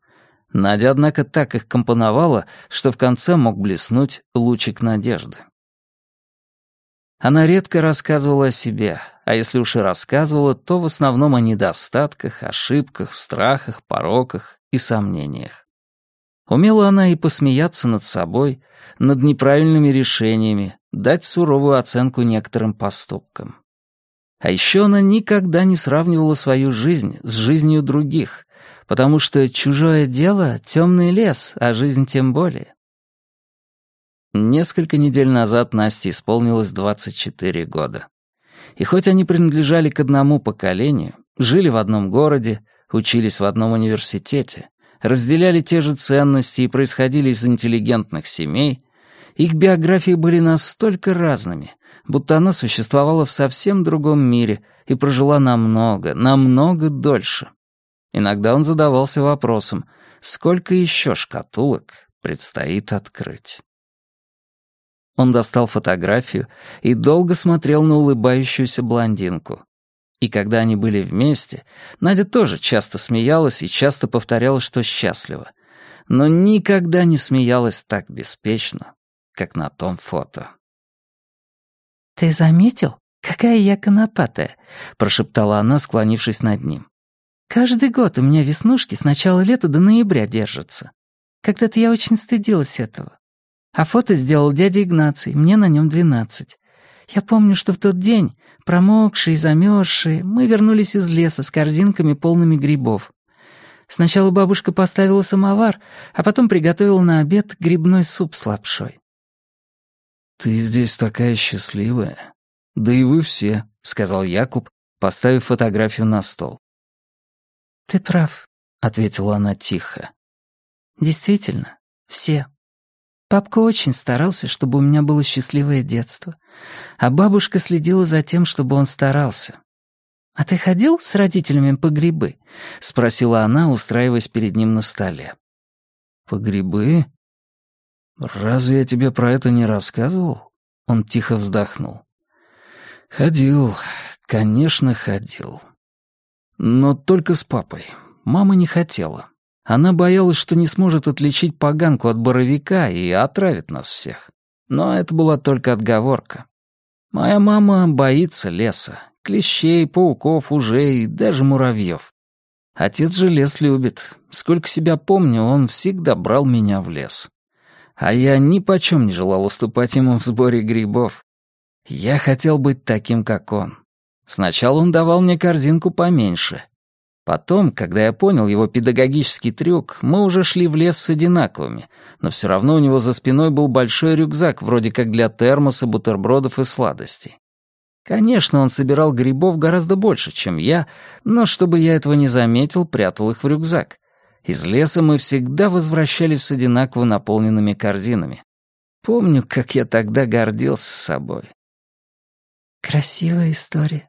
Speaker 1: Надя, однако, так их компоновала, что в конце мог блеснуть лучик надежды. Она редко рассказывала о себе, а если уж и рассказывала, то в основном о недостатках, ошибках, страхах, пороках и сомнениях. Умела она и посмеяться над собой, над неправильными решениями, дать суровую оценку некоторым поступкам. А еще она никогда не сравнивала свою жизнь с жизнью других, потому что чужое дело — темный лес, а жизнь тем более. Несколько недель назад Насте исполнилось 24 года. И хоть они принадлежали к одному поколению, жили в одном городе, учились в одном университете, разделяли те же ценности и происходили из интеллигентных семей, их биографии были настолько разными, будто она существовала в совсем другом мире и прожила намного, намного дольше. Иногда он задавался вопросом, сколько еще шкатулок предстоит открыть. Он достал фотографию и долго смотрел на улыбающуюся блондинку. И когда они были вместе, Надя тоже часто смеялась и часто повторяла, что счастлива. Но никогда не смеялась так беспечно, как на том фото.
Speaker 2: «Ты заметил, какая я конопатая?» — прошептала она, склонившись над ним. Каждый год у меня веснушки с начала лета до ноября держатся. Когда-то я очень стыдилась этого. А фото сделал дядя Игнаций, мне на нем двенадцать. Я помню, что в тот день, промокшие замерзшие, мы вернулись из леса с корзинками, полными грибов. Сначала бабушка поставила самовар, а потом приготовила на обед грибной суп с лапшой.
Speaker 1: «Ты здесь такая счастливая. Да и вы все», — сказал Якуб, поставив фотографию на стол.
Speaker 2: «Ты прав», — ответила она тихо. «Действительно, все. Папка очень старался, чтобы у меня было счастливое детство, а бабушка следила за тем, чтобы он старался. «А ты ходил с родителями по грибы?» — спросила она, устраиваясь перед ним на столе.
Speaker 1: «По грибы? Разве я тебе про это не рассказывал?» Он тихо вздохнул. «Ходил, конечно, ходил. Но только с папой. Мама не хотела. Она боялась, что не сможет отличить поганку от боровика и отравит нас всех. Но это была только отговорка. Моя мама боится леса. Клещей, пауков, ужей, даже муравьев. Отец же лес любит. Сколько себя помню, он всегда брал меня в лес. А я ни почем не желал уступать ему в сборе грибов. Я хотел быть таким, как он. Сначала он давал мне корзинку поменьше. Потом, когда я понял его педагогический трюк, мы уже шли в лес с одинаковыми, но все равно у него за спиной был большой рюкзак, вроде как для термоса, бутербродов и сладостей. Конечно, он собирал грибов гораздо больше, чем я, но чтобы я этого не заметил, прятал их в рюкзак. Из леса мы всегда возвращались с одинаково наполненными корзинами. Помню, как я тогда гордился собой.
Speaker 2: «Красивая история»,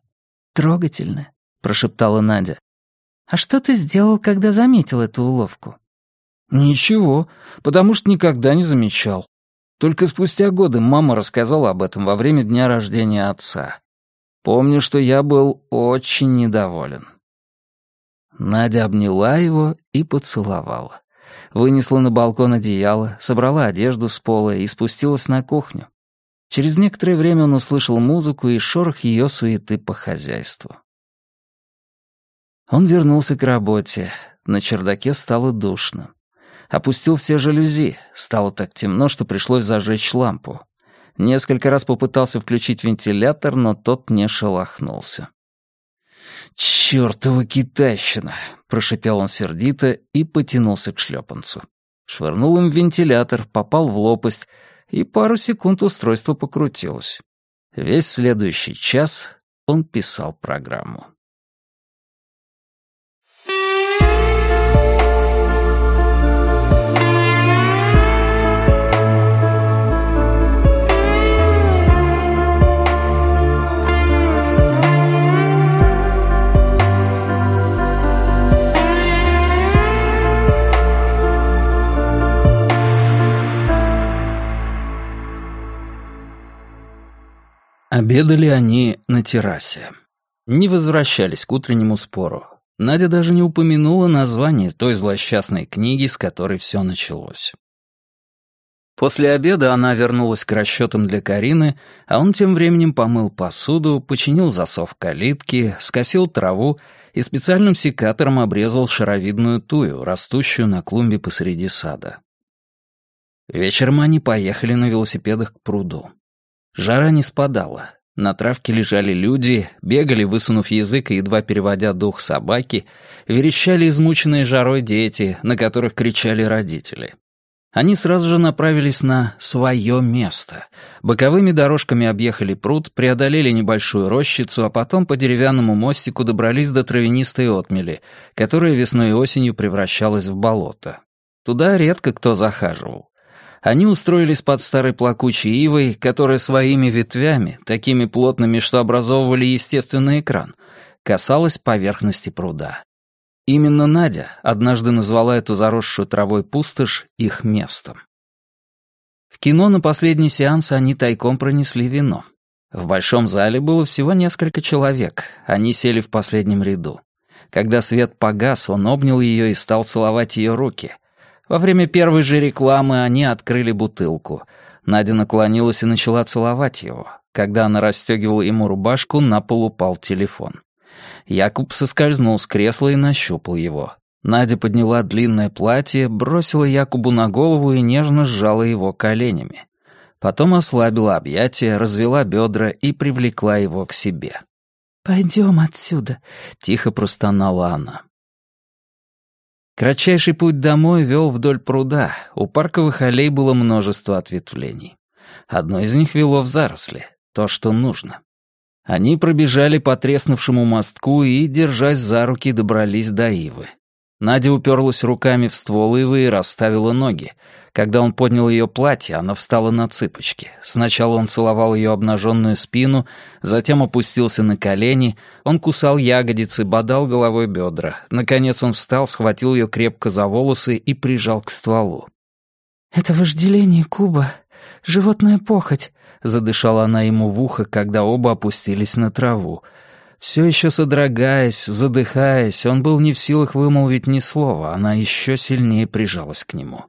Speaker 2: трогательно», — прошептала Надя. «А что ты сделал, когда заметил эту уловку?»
Speaker 1: «Ничего, потому что никогда не замечал. Только спустя годы мама рассказала об этом во время дня рождения отца. Помню, что я был очень недоволен». Надя обняла его и поцеловала. Вынесла на балкон одеяло, собрала одежду с пола и спустилась на кухню. Через некоторое время он услышал музыку и шорох ее суеты по хозяйству. Он вернулся к работе. На чердаке стало душно. Опустил все жалюзи. Стало так темно, что пришлось зажечь лампу. Несколько раз попытался включить вентилятор, но тот не шелохнулся. «Чёртова китайщина!» — прошипел он сердито и потянулся к шлёпанцу. Швырнул им вентилятор, попал в лопасть, и пару секунд устройство покрутилось. Весь следующий час он писал программу. Обедали они на террасе. Не возвращались к утреннему спору. Надя даже не упомянула название той злосчастной книги, с которой все началось. После обеда она вернулась к расчетам для Карины, а он тем временем помыл посуду, починил засов калитки, скосил траву и специальным секатором обрезал шаровидную тую, растущую на клумбе посреди сада. Вечером они поехали на велосипедах к пруду. Жара не спадала. На травке лежали люди, бегали, высунув язык и едва переводя дух собаки, верещали измученные жарой дети, на которых кричали родители. Они сразу же направились на свое место. Боковыми дорожками объехали пруд, преодолели небольшую рощицу, а потом по деревянному мостику добрались до травянистой отмели, которая весной и осенью превращалась в болото. Туда редко кто захаживал. Они устроились под старой плакучей ивой, которая своими ветвями, такими плотными, что образовывали естественный экран, касалась поверхности пруда. Именно Надя однажды назвала эту заросшую травой пустошь их местом. В кино на последний сеанс они тайком пронесли вино. В большом зале было всего несколько человек, они сели в последнем ряду. Когда свет погас, он обнял ее и стал целовать ее руки — во время первой же рекламы они открыли бутылку. Надя наклонилась и начала целовать его. Когда она расстегивала ему рубашку, на пол упал телефон. Якуб соскользнул с кресла и нащупал его. Надя подняла длинное платье, бросила Якубу на голову и нежно сжала его коленями. Потом ослабила объятия, развела бедра и привлекла его к себе.
Speaker 2: «Пойдем отсюда», — тихо простонала она.
Speaker 1: Кратчайший путь домой вел вдоль пруда. У парковых аллей было множество ответвлений. Одно из них вело в заросли. То, что нужно. Они пробежали по треснувшему мостку и, держась за руки, добрались до ивы. Надя уперлась руками в ствол ивы и расставила ноги. Когда он поднял ее платье, она встала на цыпочки. Сначала он целовал ее обнаженную спину, затем опустился на колени, он кусал ягодицы, бодал головой бедра. Наконец он встал, схватил ее крепко за волосы и прижал к стволу.
Speaker 2: «Это вожделение Куба, животная похоть», — задышала она ему в ухо, когда оба опустились на траву. Все еще содрогаясь, задыхаясь, он был не в силах вымолвить ни слова, она еще сильнее прижалась к нему.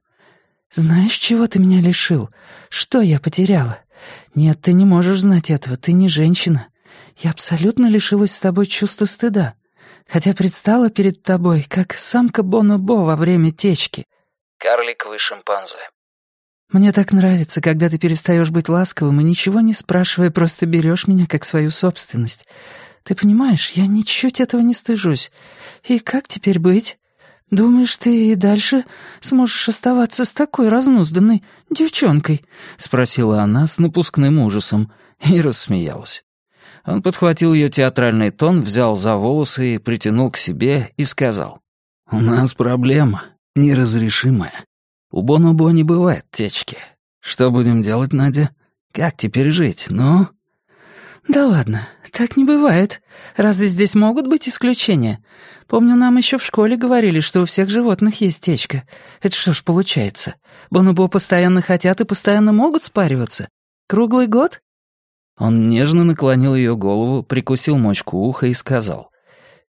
Speaker 2: «Знаешь, чего ты меня лишил? Что я потеряла? Нет, ты не можешь знать этого, ты не женщина. Я абсолютно лишилась с тобой чувства стыда. Хотя предстала перед тобой, как самка Бонобо во время течки».
Speaker 1: Карликовый шимпанзе.
Speaker 2: «Мне так нравится, когда ты перестаешь быть ласковым и ничего не спрашивая, просто берешь меня как свою собственность. Ты понимаешь, я ничуть этого не стыжусь. И как теперь быть? «Думаешь, ты и дальше сможешь оставаться с такой разнузданной девчонкой?» — спросила она с напускным ужасом и рассмеялась.
Speaker 1: Он подхватил ее театральный тон, взял за волосы и притянул к себе и сказал. «У нас проблема неразрешимая. У Бонобо не бывает течки. Что будем делать, Надя? Как теперь жить, ну?»
Speaker 2: «Да ладно, так не бывает. Разве здесь могут быть исключения? Помню, нам еще в школе говорили, что у всех животных есть течка. Это что ж получается? Бонобо постоянно хотят и постоянно могут спариваться? Круглый год?»
Speaker 1: Он нежно наклонил ее голову, прикусил мочку уха и сказал.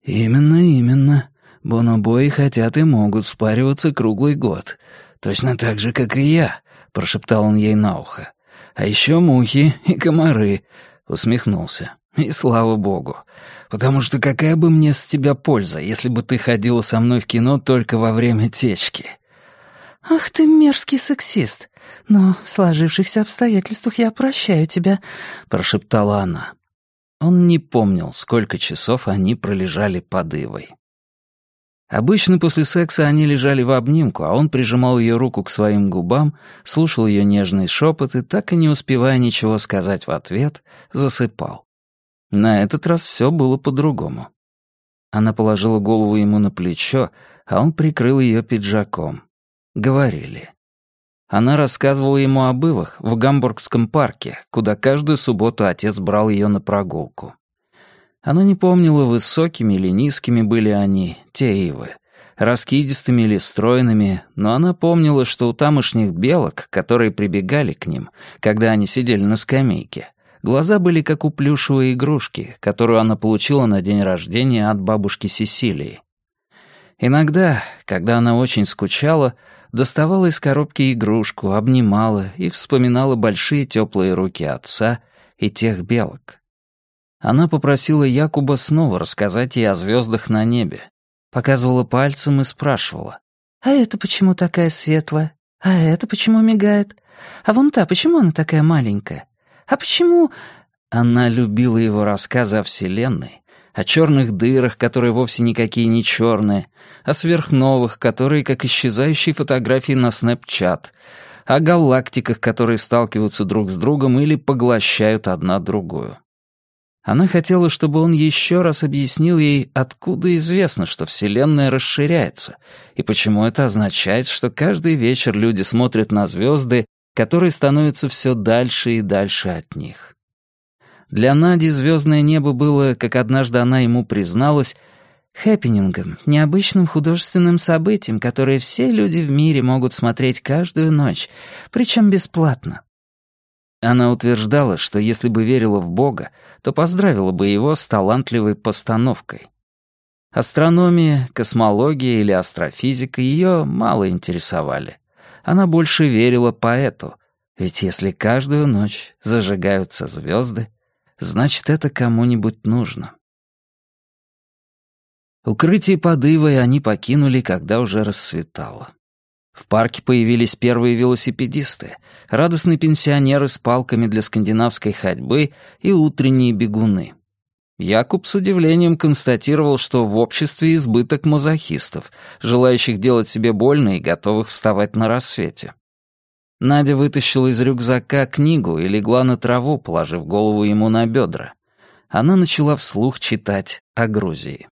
Speaker 1: «Именно, именно. Бонобои хотят и могут спариваться круглый год. Точно так же, как и я», — прошептал он ей на ухо. «А еще мухи и комары», — усмехнулся. «И слава богу. Потому что какая бы мне с тебя польза, если бы ты ходила со мной в кино только во время течки?»
Speaker 2: «Ах ты мерзкий сексист! Но в сложившихся обстоятельствах я прощаю тебя», — прошептала она.
Speaker 1: Он не помнил, сколько часов они пролежали под Ивой. Обычно после секса они лежали в обнимку, а он прижимал ее руку к своим губам, слушал ее нежный шепот и, так и не успевая ничего сказать в ответ, засыпал. На этот раз все было по-другому. Она положила голову ему на плечо, а он прикрыл ее пиджаком. Говорили. Она рассказывала ему об Ивах в Гамбургском парке, куда каждую субботу отец брал ее на прогулку. Она не помнила, высокими или низкими были они, те ивы, раскидистыми или стройными, но она помнила, что у тамошних белок, которые прибегали к ним, когда они сидели на скамейке, глаза были как у плюшевой игрушки, которую она получила на день рождения от бабушки Сесилии. Иногда, когда она очень скучала, доставала из коробки игрушку, обнимала и вспоминала большие теплые руки отца и тех белок. Она попросила Якуба снова рассказать ей о звездах на небе. Показывала пальцем и спрашивала.
Speaker 2: «А это почему такая светлая? А это почему мигает? А вон та, почему она такая маленькая? А почему...»
Speaker 1: Она любила его рассказы о Вселенной, о черных дырах, которые вовсе никакие не черные, о сверхновых, которые как исчезающие фотографии на Снэпчат, о галактиках, которые сталкиваются друг с другом или поглощают одна другую. Она хотела, чтобы он еще раз объяснил ей, откуда известно, что Вселенная расширяется, и почему это означает, что каждый вечер люди смотрят на звезды, которые становятся все дальше и дальше от них. Для Нади звездное небо было, как однажды она ему призналась, хэппинингом, необычным художественным событием, которое все люди в мире могут смотреть каждую ночь, причем бесплатно. Она утверждала, что если бы верила в Бога, то поздравила бы его с талантливой постановкой. Астрономия, космология или астрофизика ее мало интересовали. Она больше верила поэту, ведь если каждую ночь зажигаются звезды, значит, это кому-нибудь нужно. Укрытие под Ивой они покинули, когда уже рассветало. В парке появились первые велосипедисты, радостные пенсионеры с палками для скандинавской ходьбы и утренние бегуны. Якуб с удивлением констатировал, что в обществе избыток мазохистов, желающих делать себе больно и готовых вставать на рассвете. Надя вытащила из рюкзака книгу и легла на траву, положив голову ему на бедра. Она начала вслух читать о Грузии.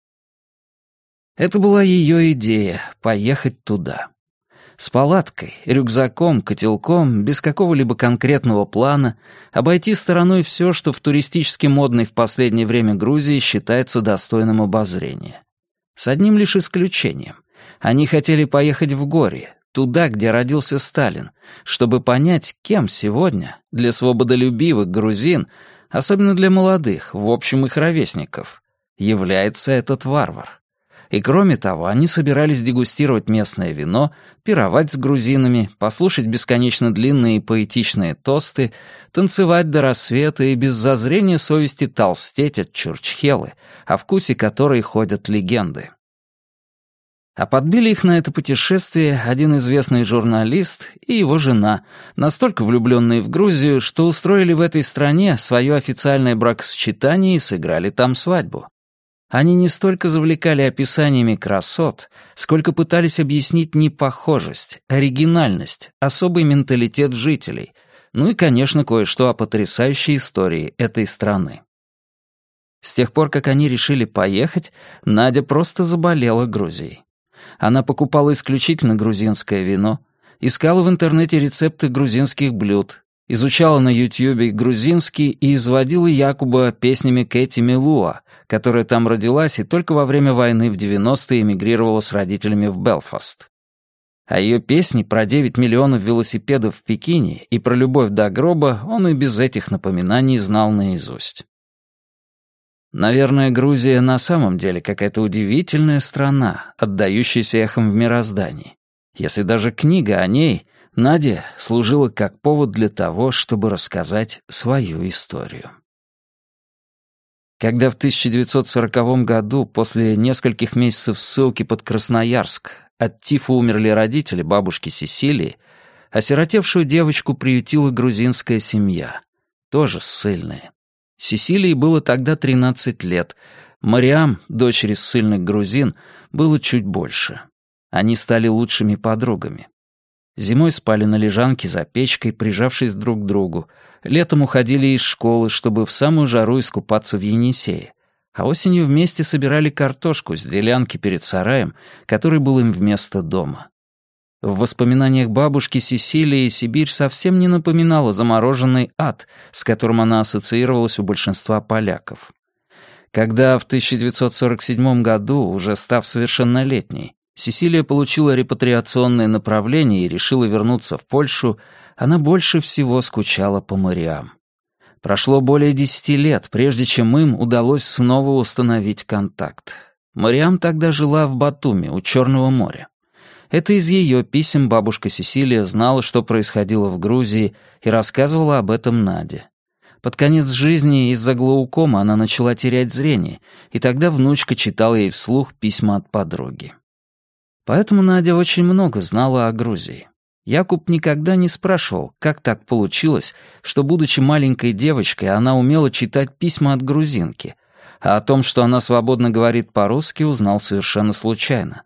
Speaker 1: Это была ее идея — поехать туда. С палаткой, рюкзаком, котелком, без какого-либо конкретного плана, обойти стороной все, что в туристически модной в последнее время Грузии считается достойным обозрения. С одним лишь исключением. Они хотели поехать в горе, туда, где родился Сталин, чтобы понять, кем сегодня, для свободолюбивых грузин, особенно для молодых, в общем их ровесников, является этот варвар. И кроме того, они собирались дегустировать местное вино, пировать с грузинами, послушать бесконечно длинные и поэтичные тосты, танцевать до рассвета и без зазрения совести толстеть от чурчхелы, о вкусе которой ходят легенды. А подбили их на это путешествие один известный журналист и его жена, настолько влюбленные в Грузию, что устроили в этой стране свое официальное бракосочетание и сыграли там свадьбу. Они не столько завлекали описаниями красот, сколько пытались объяснить непохожесть, оригинальность, особый менталитет жителей, ну и, конечно, кое-что о потрясающей истории этой страны. С тех пор, как они решили поехать, Надя просто заболела Грузией. Она покупала исключительно грузинское вино, искала в интернете рецепты грузинских блюд, изучала на Ютьюбе грузинский и изводила Якуба песнями Кэти Милуа, которая там родилась и только во время войны в 90-е эмигрировала с родителями в Белфаст. А ее песни про 9 миллионов велосипедов в Пекине и про любовь до гроба он и без этих напоминаний знал наизусть. Наверное, Грузия на самом деле какая-то удивительная страна, отдающаяся эхом в мироздании. Если даже книга о ней, Надя, служила как повод для того, чтобы рассказать свою историю. Когда в 1940 году, после нескольких месяцев ссылки под Красноярск, от тифа умерли родители бабушки Сесилии, осиротевшую девочку приютила грузинская семья, тоже ссыльная. Сесилии было тогда 13 лет. Мариам, дочери ссыльных грузин, было чуть больше. Они стали лучшими подругами. Зимой спали на лежанке за печкой, прижавшись друг к другу. Летом уходили из школы, чтобы в самую жару искупаться в Енисее. А осенью вместе собирали картошку с делянки перед сараем, который был им вместо дома. В воспоминаниях бабушки Сесилии Сибирь совсем не напоминала замороженный ад, с которым она ассоциировалась у большинства поляков. Когда в 1947 году, уже став совершеннолетней, Сесилия получила репатриационное направление и решила вернуться в Польшу, она больше всего скучала по морям. Прошло более десяти лет, прежде чем им удалось снова установить контакт. Мариам тогда жила в Батуми, у Черного моря. Это из ее писем бабушка Сесилия знала, что происходило в Грузии, и рассказывала об этом Наде. Под конец жизни из-за глаукома она начала терять зрение, и тогда внучка читала ей вслух письма от подруги. Поэтому Надя очень много знала о Грузии. Якуб никогда не спрашивал, как так получилось, что, будучи маленькой девочкой, она умела читать письма от грузинки, а о том, что она свободно говорит по-русски, узнал совершенно случайно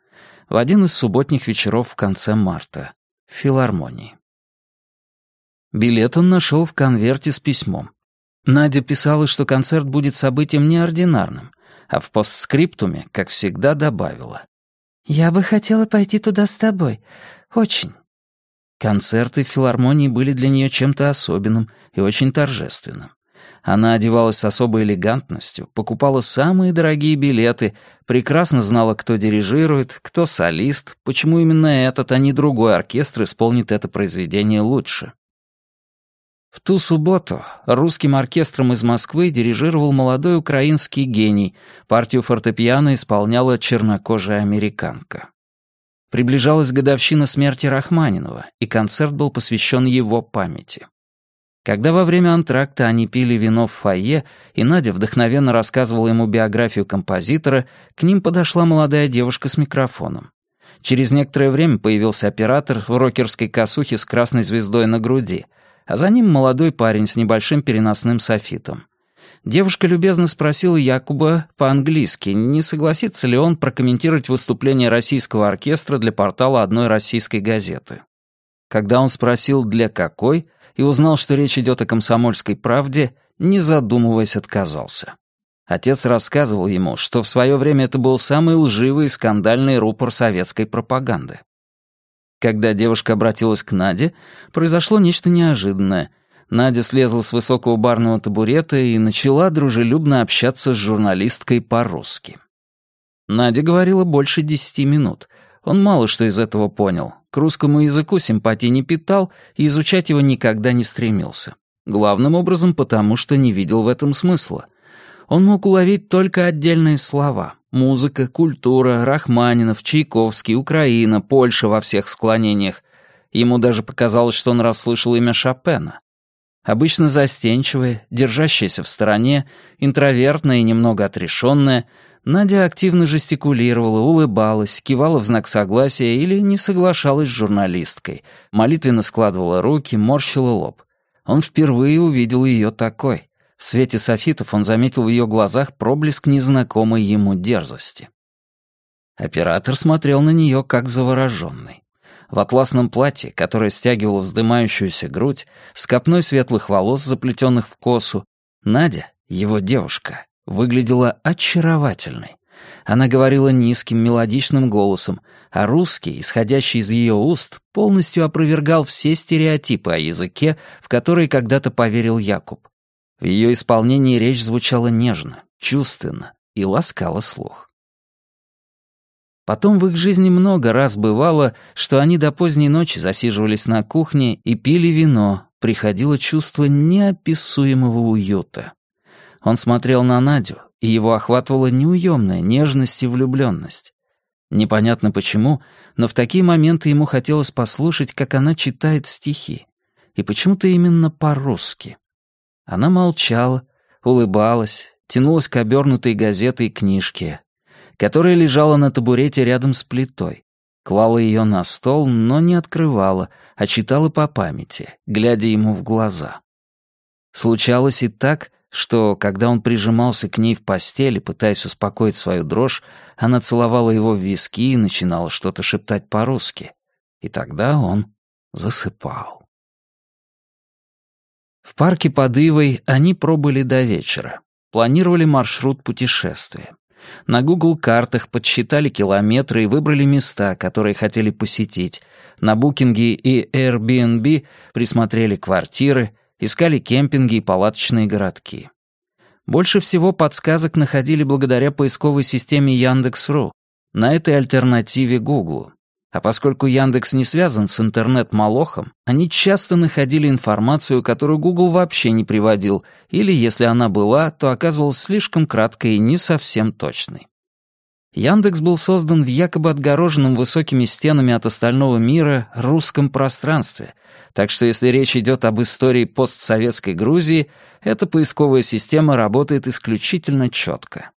Speaker 1: в один из субботних вечеров в конце марта в филармонии. Билет он нашел в конверте с письмом. Надя писала, что концерт будет событием неординарным, а в постскриптуме, как всегда, добавила. «Я бы хотела пойти туда с тобой. Очень». Концерты в филармонии были для нее чем-то особенным и очень торжественным. Она одевалась с особой элегантностью, покупала самые дорогие билеты, прекрасно знала, кто дирижирует, кто солист, почему именно этот, а не другой оркестр исполнит это произведение лучше. В ту субботу русским оркестром из Москвы дирижировал молодой украинский гений, партию фортепиано исполняла чернокожая американка. Приближалась годовщина смерти Рахманинова, и концерт был посвящен его памяти. Когда во время антракта они пили вино в фойе, и Надя вдохновенно рассказывала ему биографию композитора, к ним подошла молодая девушка с микрофоном. Через некоторое время появился оператор в рокерской косухе с красной звездой на груди, а за ним молодой парень с небольшим переносным софитом. Девушка любезно спросила Якуба по-английски, не согласится ли он прокомментировать выступление российского оркестра для портала одной российской газеты. Когда он спросил «для какой?», и узнал, что речь идет о комсомольской правде, не задумываясь, отказался. Отец рассказывал ему, что в свое время это был самый лживый и скандальный рупор советской пропаганды. Когда девушка обратилась к Наде, произошло нечто неожиданное. Надя слезла с высокого барного табурета и начала дружелюбно общаться с журналисткой по-русски. Надя говорила больше десяти минут. Он мало что из этого понял, к русскому языку симпатии не питал и изучать его никогда не стремился. Главным образом потому, что не видел в этом смысла. Он мог уловить только отдельные слова. Музыка, культура, Рахманинов, Чайковский, Украина, Польша во всех склонениях. Ему даже показалось, что он расслышал имя Шопена. Обычно застенчивая, держащаяся в стороне, интровертная и немного отрешенная — Надя активно жестикулировала, улыбалась, кивала в знак согласия или не соглашалась с журналисткой, молитвенно складывала руки, морщила лоб. Он впервые увидел ее такой. В свете софитов он заметил в ее глазах проблеск незнакомой ему дерзости. Оператор смотрел на нее как завороженный. В атласном платье, которое стягивало вздымающуюся грудь, с копной светлых волос, заплетенных в косу, Надя, его девушка, выглядела очаровательной. Она говорила низким мелодичным голосом, а русский, исходящий из ее уст, полностью опровергал все стереотипы о языке, в которые когда-то поверил Якуб. В ее исполнении речь звучала нежно, чувственно и ласкала слух. Потом в их жизни много раз бывало, что они до поздней ночи засиживались на кухне и пили вино, приходило чувство неописуемого уюта. Он смотрел на Надю, и его охватывала неуемная нежность и влюбленность. Непонятно почему, но в такие моменты ему хотелось послушать, как она читает стихи. И почему-то именно по-русски. Она молчала, улыбалась, тянулась к обернутой газетой книжке, которая лежала на табурете рядом с плитой. Клала ее на стол, но не открывала, а читала по памяти, глядя ему в глаза. Случалось и так, что, когда он прижимался к ней в постели, пытаясь успокоить свою дрожь, она целовала его в виски и начинала что-то шептать по-русски. И тогда он засыпал. В парке под Ивой они пробыли до вечера. Планировали маршрут путешествия. На Google картах подсчитали километры и выбрали места, которые хотели посетить. На Букинге и Airbnb присмотрели квартиры — искали кемпинги и палаточные городки. Больше всего подсказок находили благодаря поисковой системе Яндекс.ру, на этой альтернативе Гуглу. А поскольку Яндекс не связан с интернет-молохом, они часто находили информацию, которую Google вообще не приводил, или, если она была, то оказывалась слишком краткой и не совсем точной. Яндекс был создан в якобы отгороженном высокими стенами от остального мира русском пространстве, так что если речь идет об истории постсоветской Грузии, эта поисковая система работает исключительно четко.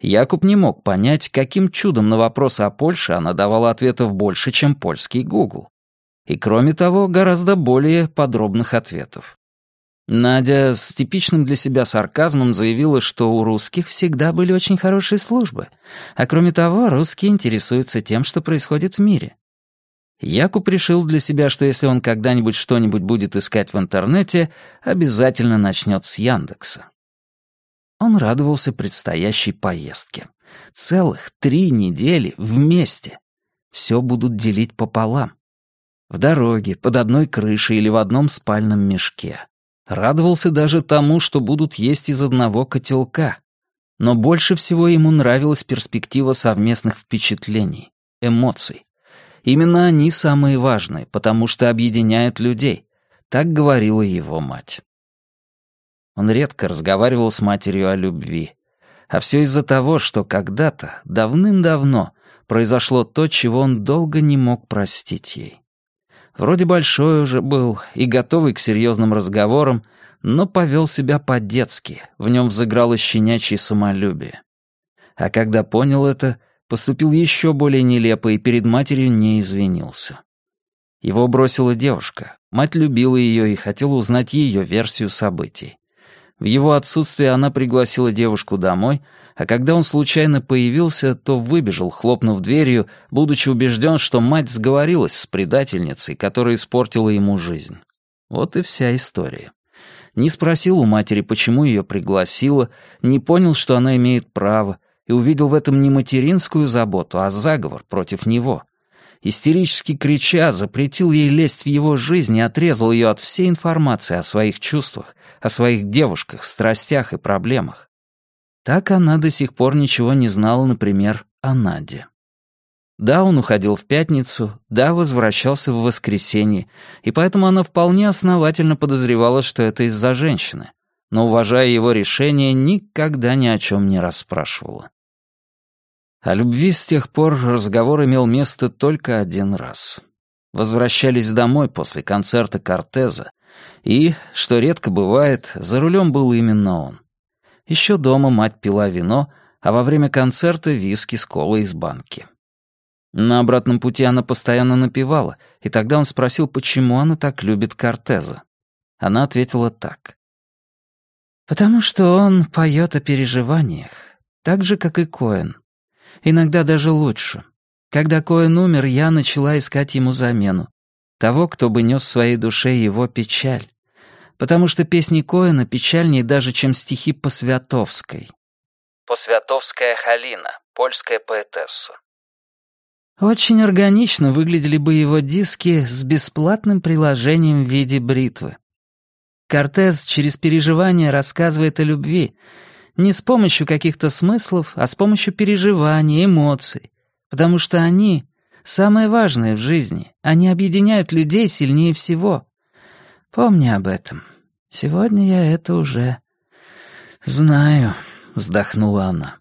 Speaker 1: Якуб не мог понять, каким чудом на вопросы о Польше она давала ответов больше, чем польский Google. И кроме того, гораздо более подробных ответов. Надя с типичным для себя сарказмом заявила, что у русских всегда были очень хорошие службы, а кроме того, русские интересуются тем, что происходит в мире. Якуб решил для себя, что если он когда-нибудь что-нибудь будет искать в интернете, обязательно начнет с Яндекса. Он радовался предстоящей поездке. Целых три недели вместе. Все будут делить пополам. В дороге, под одной крышей или в одном спальном мешке. Радовался даже тому, что будут есть из одного котелка. Но больше всего ему нравилась перспектива совместных впечатлений, эмоций. Именно они самые важные, потому что объединяют людей. Так говорила его мать. Он редко разговаривал с матерью о любви. А все из-за того, что когда-то, давным-давно, произошло то, чего он долго не мог простить ей. Вроде большой уже был и готовый к серьезным разговорам, но повел себя по-детски, в нем взыграло щенячье самолюбие. А когда понял это, поступил еще более нелепо и перед матерью не извинился. Его бросила девушка. Мать любила ее и хотела узнать ее версию событий. В его отсутствие она пригласила девушку домой, а когда он случайно появился, то выбежал, хлопнув дверью, будучи убежден, что мать сговорилась с предательницей, которая испортила ему жизнь. Вот и вся история. Не спросил у матери, почему ее пригласила, не понял, что она имеет право, и увидел в этом не материнскую заботу, а заговор против него. Истерически крича, запретил ей лезть в его жизнь и отрезал ее от всей информации о своих чувствах, о своих девушках, страстях и проблемах. Так она до сих пор ничего не знала, например, о Наде. Да, он уходил в пятницу, да, возвращался в воскресенье, и поэтому она вполне основательно подозревала, что это из-за женщины, но, уважая его решение, никогда ни о чем не расспрашивала. О любви с тех пор разговор имел место только один раз. Возвращались домой после концерта Кортеза, и, что редко бывает, за рулем был именно он. Еще дома мать пила вино, а во время концерта виски с колой из банки. На обратном пути она постоянно напевала, и тогда он спросил, почему она так любит Кортеза. Она ответила так. «Потому что он поет о переживаниях, так же, как и Коэн. Иногда даже лучше. Когда Коэн умер, я начала искать ему замену. Того, кто бы нес в своей душе его печаль. Потому что песни Коэна печальнее даже, чем стихи Посвятовской. Посвятовская Халина, польская поэтесса. Очень органично выглядели бы его диски с бесплатным приложением в виде бритвы. Кортес через переживания рассказывает о любви, не с помощью каких-то смыслов, а с помощью переживаний, эмоций. Потому что они — самое важное в жизни. Они объединяют людей сильнее всего. Помни об этом. Сегодня я это уже знаю. вздохнула она.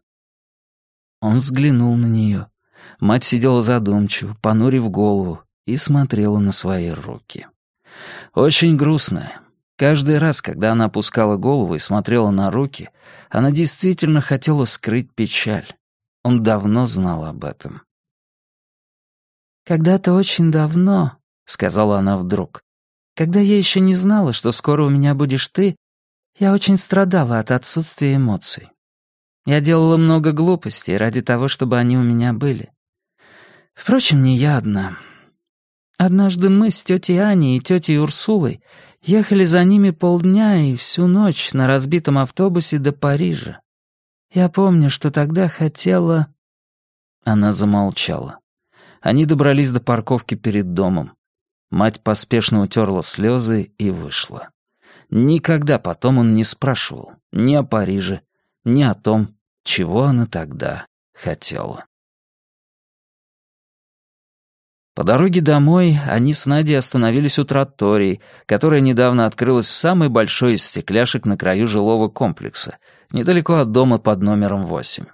Speaker 1: Он взглянул на нее. Мать сидела задумчиво, понурив голову, и смотрела на свои руки. Очень грустная. Каждый раз, когда она опускала голову и смотрела на руки, она действительно хотела скрыть печаль. Он давно знал об этом.
Speaker 2: «Когда-то очень давно», — сказала она вдруг, «когда я еще не знала, что скоро у меня будешь ты, я очень страдала от отсутствия эмоций. Я делала много глупостей ради того, чтобы они у меня были. Впрочем, не я одна. Однажды мы с тетей Аней и тетей Урсулой ехали за ними полдня и всю ночь на разбитом автобусе до Парижа. Я помню, что тогда хотела...»
Speaker 1: Она замолчала. Они добрались до парковки перед домом. Мать поспешно утерла слезы и вышла. Никогда потом он не спрашивал ни о Париже, ни о том, чего она тогда хотела. По дороге домой они с Надей остановились у тротории, которая недавно открылась в самой большой из стекляшек на краю жилого комплекса, недалеко от дома под номером 8.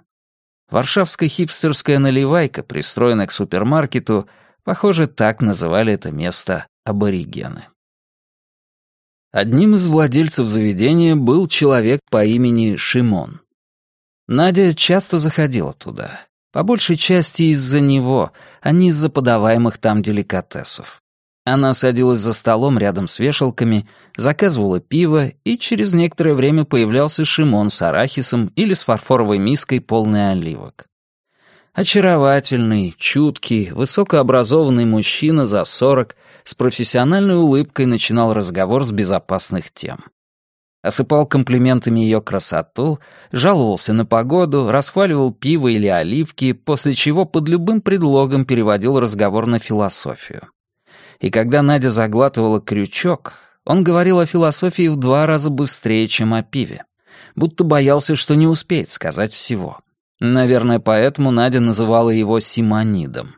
Speaker 1: Варшавская хипстерская наливайка, пристроенная к супермаркету, похоже, так называли это место аборигены. Одним из владельцев заведения был человек по имени Шимон. Надя часто заходила туда, по большей части из-за него, а не из-за подаваемых там деликатесов. Она садилась за столом рядом с вешалками, заказывала пиво, и через некоторое время появлялся Шимон с арахисом или с фарфоровой миской, полной оливок. Очаровательный, чуткий, высокообразованный мужчина за сорок с профессиональной улыбкой начинал разговор с безопасных тем. Осыпал комплиментами ее красоту, жаловался на погоду, расхваливал пиво или оливки, после чего под любым предлогом переводил разговор на философию и когда Надя заглатывала крючок, он говорил о философии в два раза быстрее, чем о пиве. Будто боялся, что не успеет сказать всего. Наверное, поэтому Надя называла его Симонидом.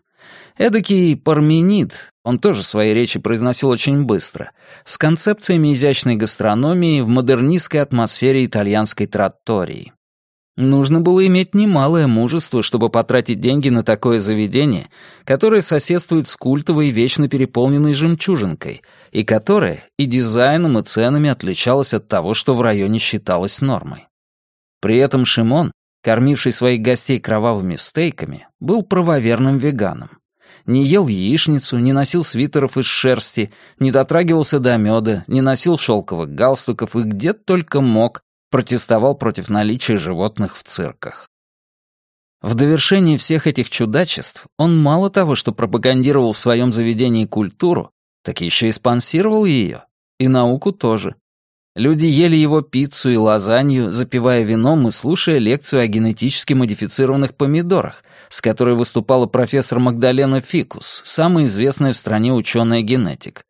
Speaker 1: Эдакий парменид, он тоже свои речи произносил очень быстро, с концепциями изящной гастрономии в модернистской атмосфере итальянской траттории. Нужно было иметь немалое мужество, чтобы потратить деньги на такое заведение, которое соседствует с культовой вечно переполненной жемчужинкой, и которое и дизайном, и ценами отличалось от того, что в районе считалось нормой. При этом Шимон, кормивший своих гостей кровавыми стейками, был правоверным веганом. Не ел яичницу, не носил свитеров из шерсти, не дотрагивался до меда, не носил шелковых галстуков и где только мог, протестовал против наличия животных в цирках. В довершении всех этих чудачеств он мало того, что пропагандировал в своем заведении культуру, так еще и спонсировал ее. И науку тоже. Люди ели его пиццу и лазанью, запивая вином и слушая лекцию о генетически модифицированных помидорах, с которой выступала профессор Магдалена Фикус, самая известная в стране ученая-генетик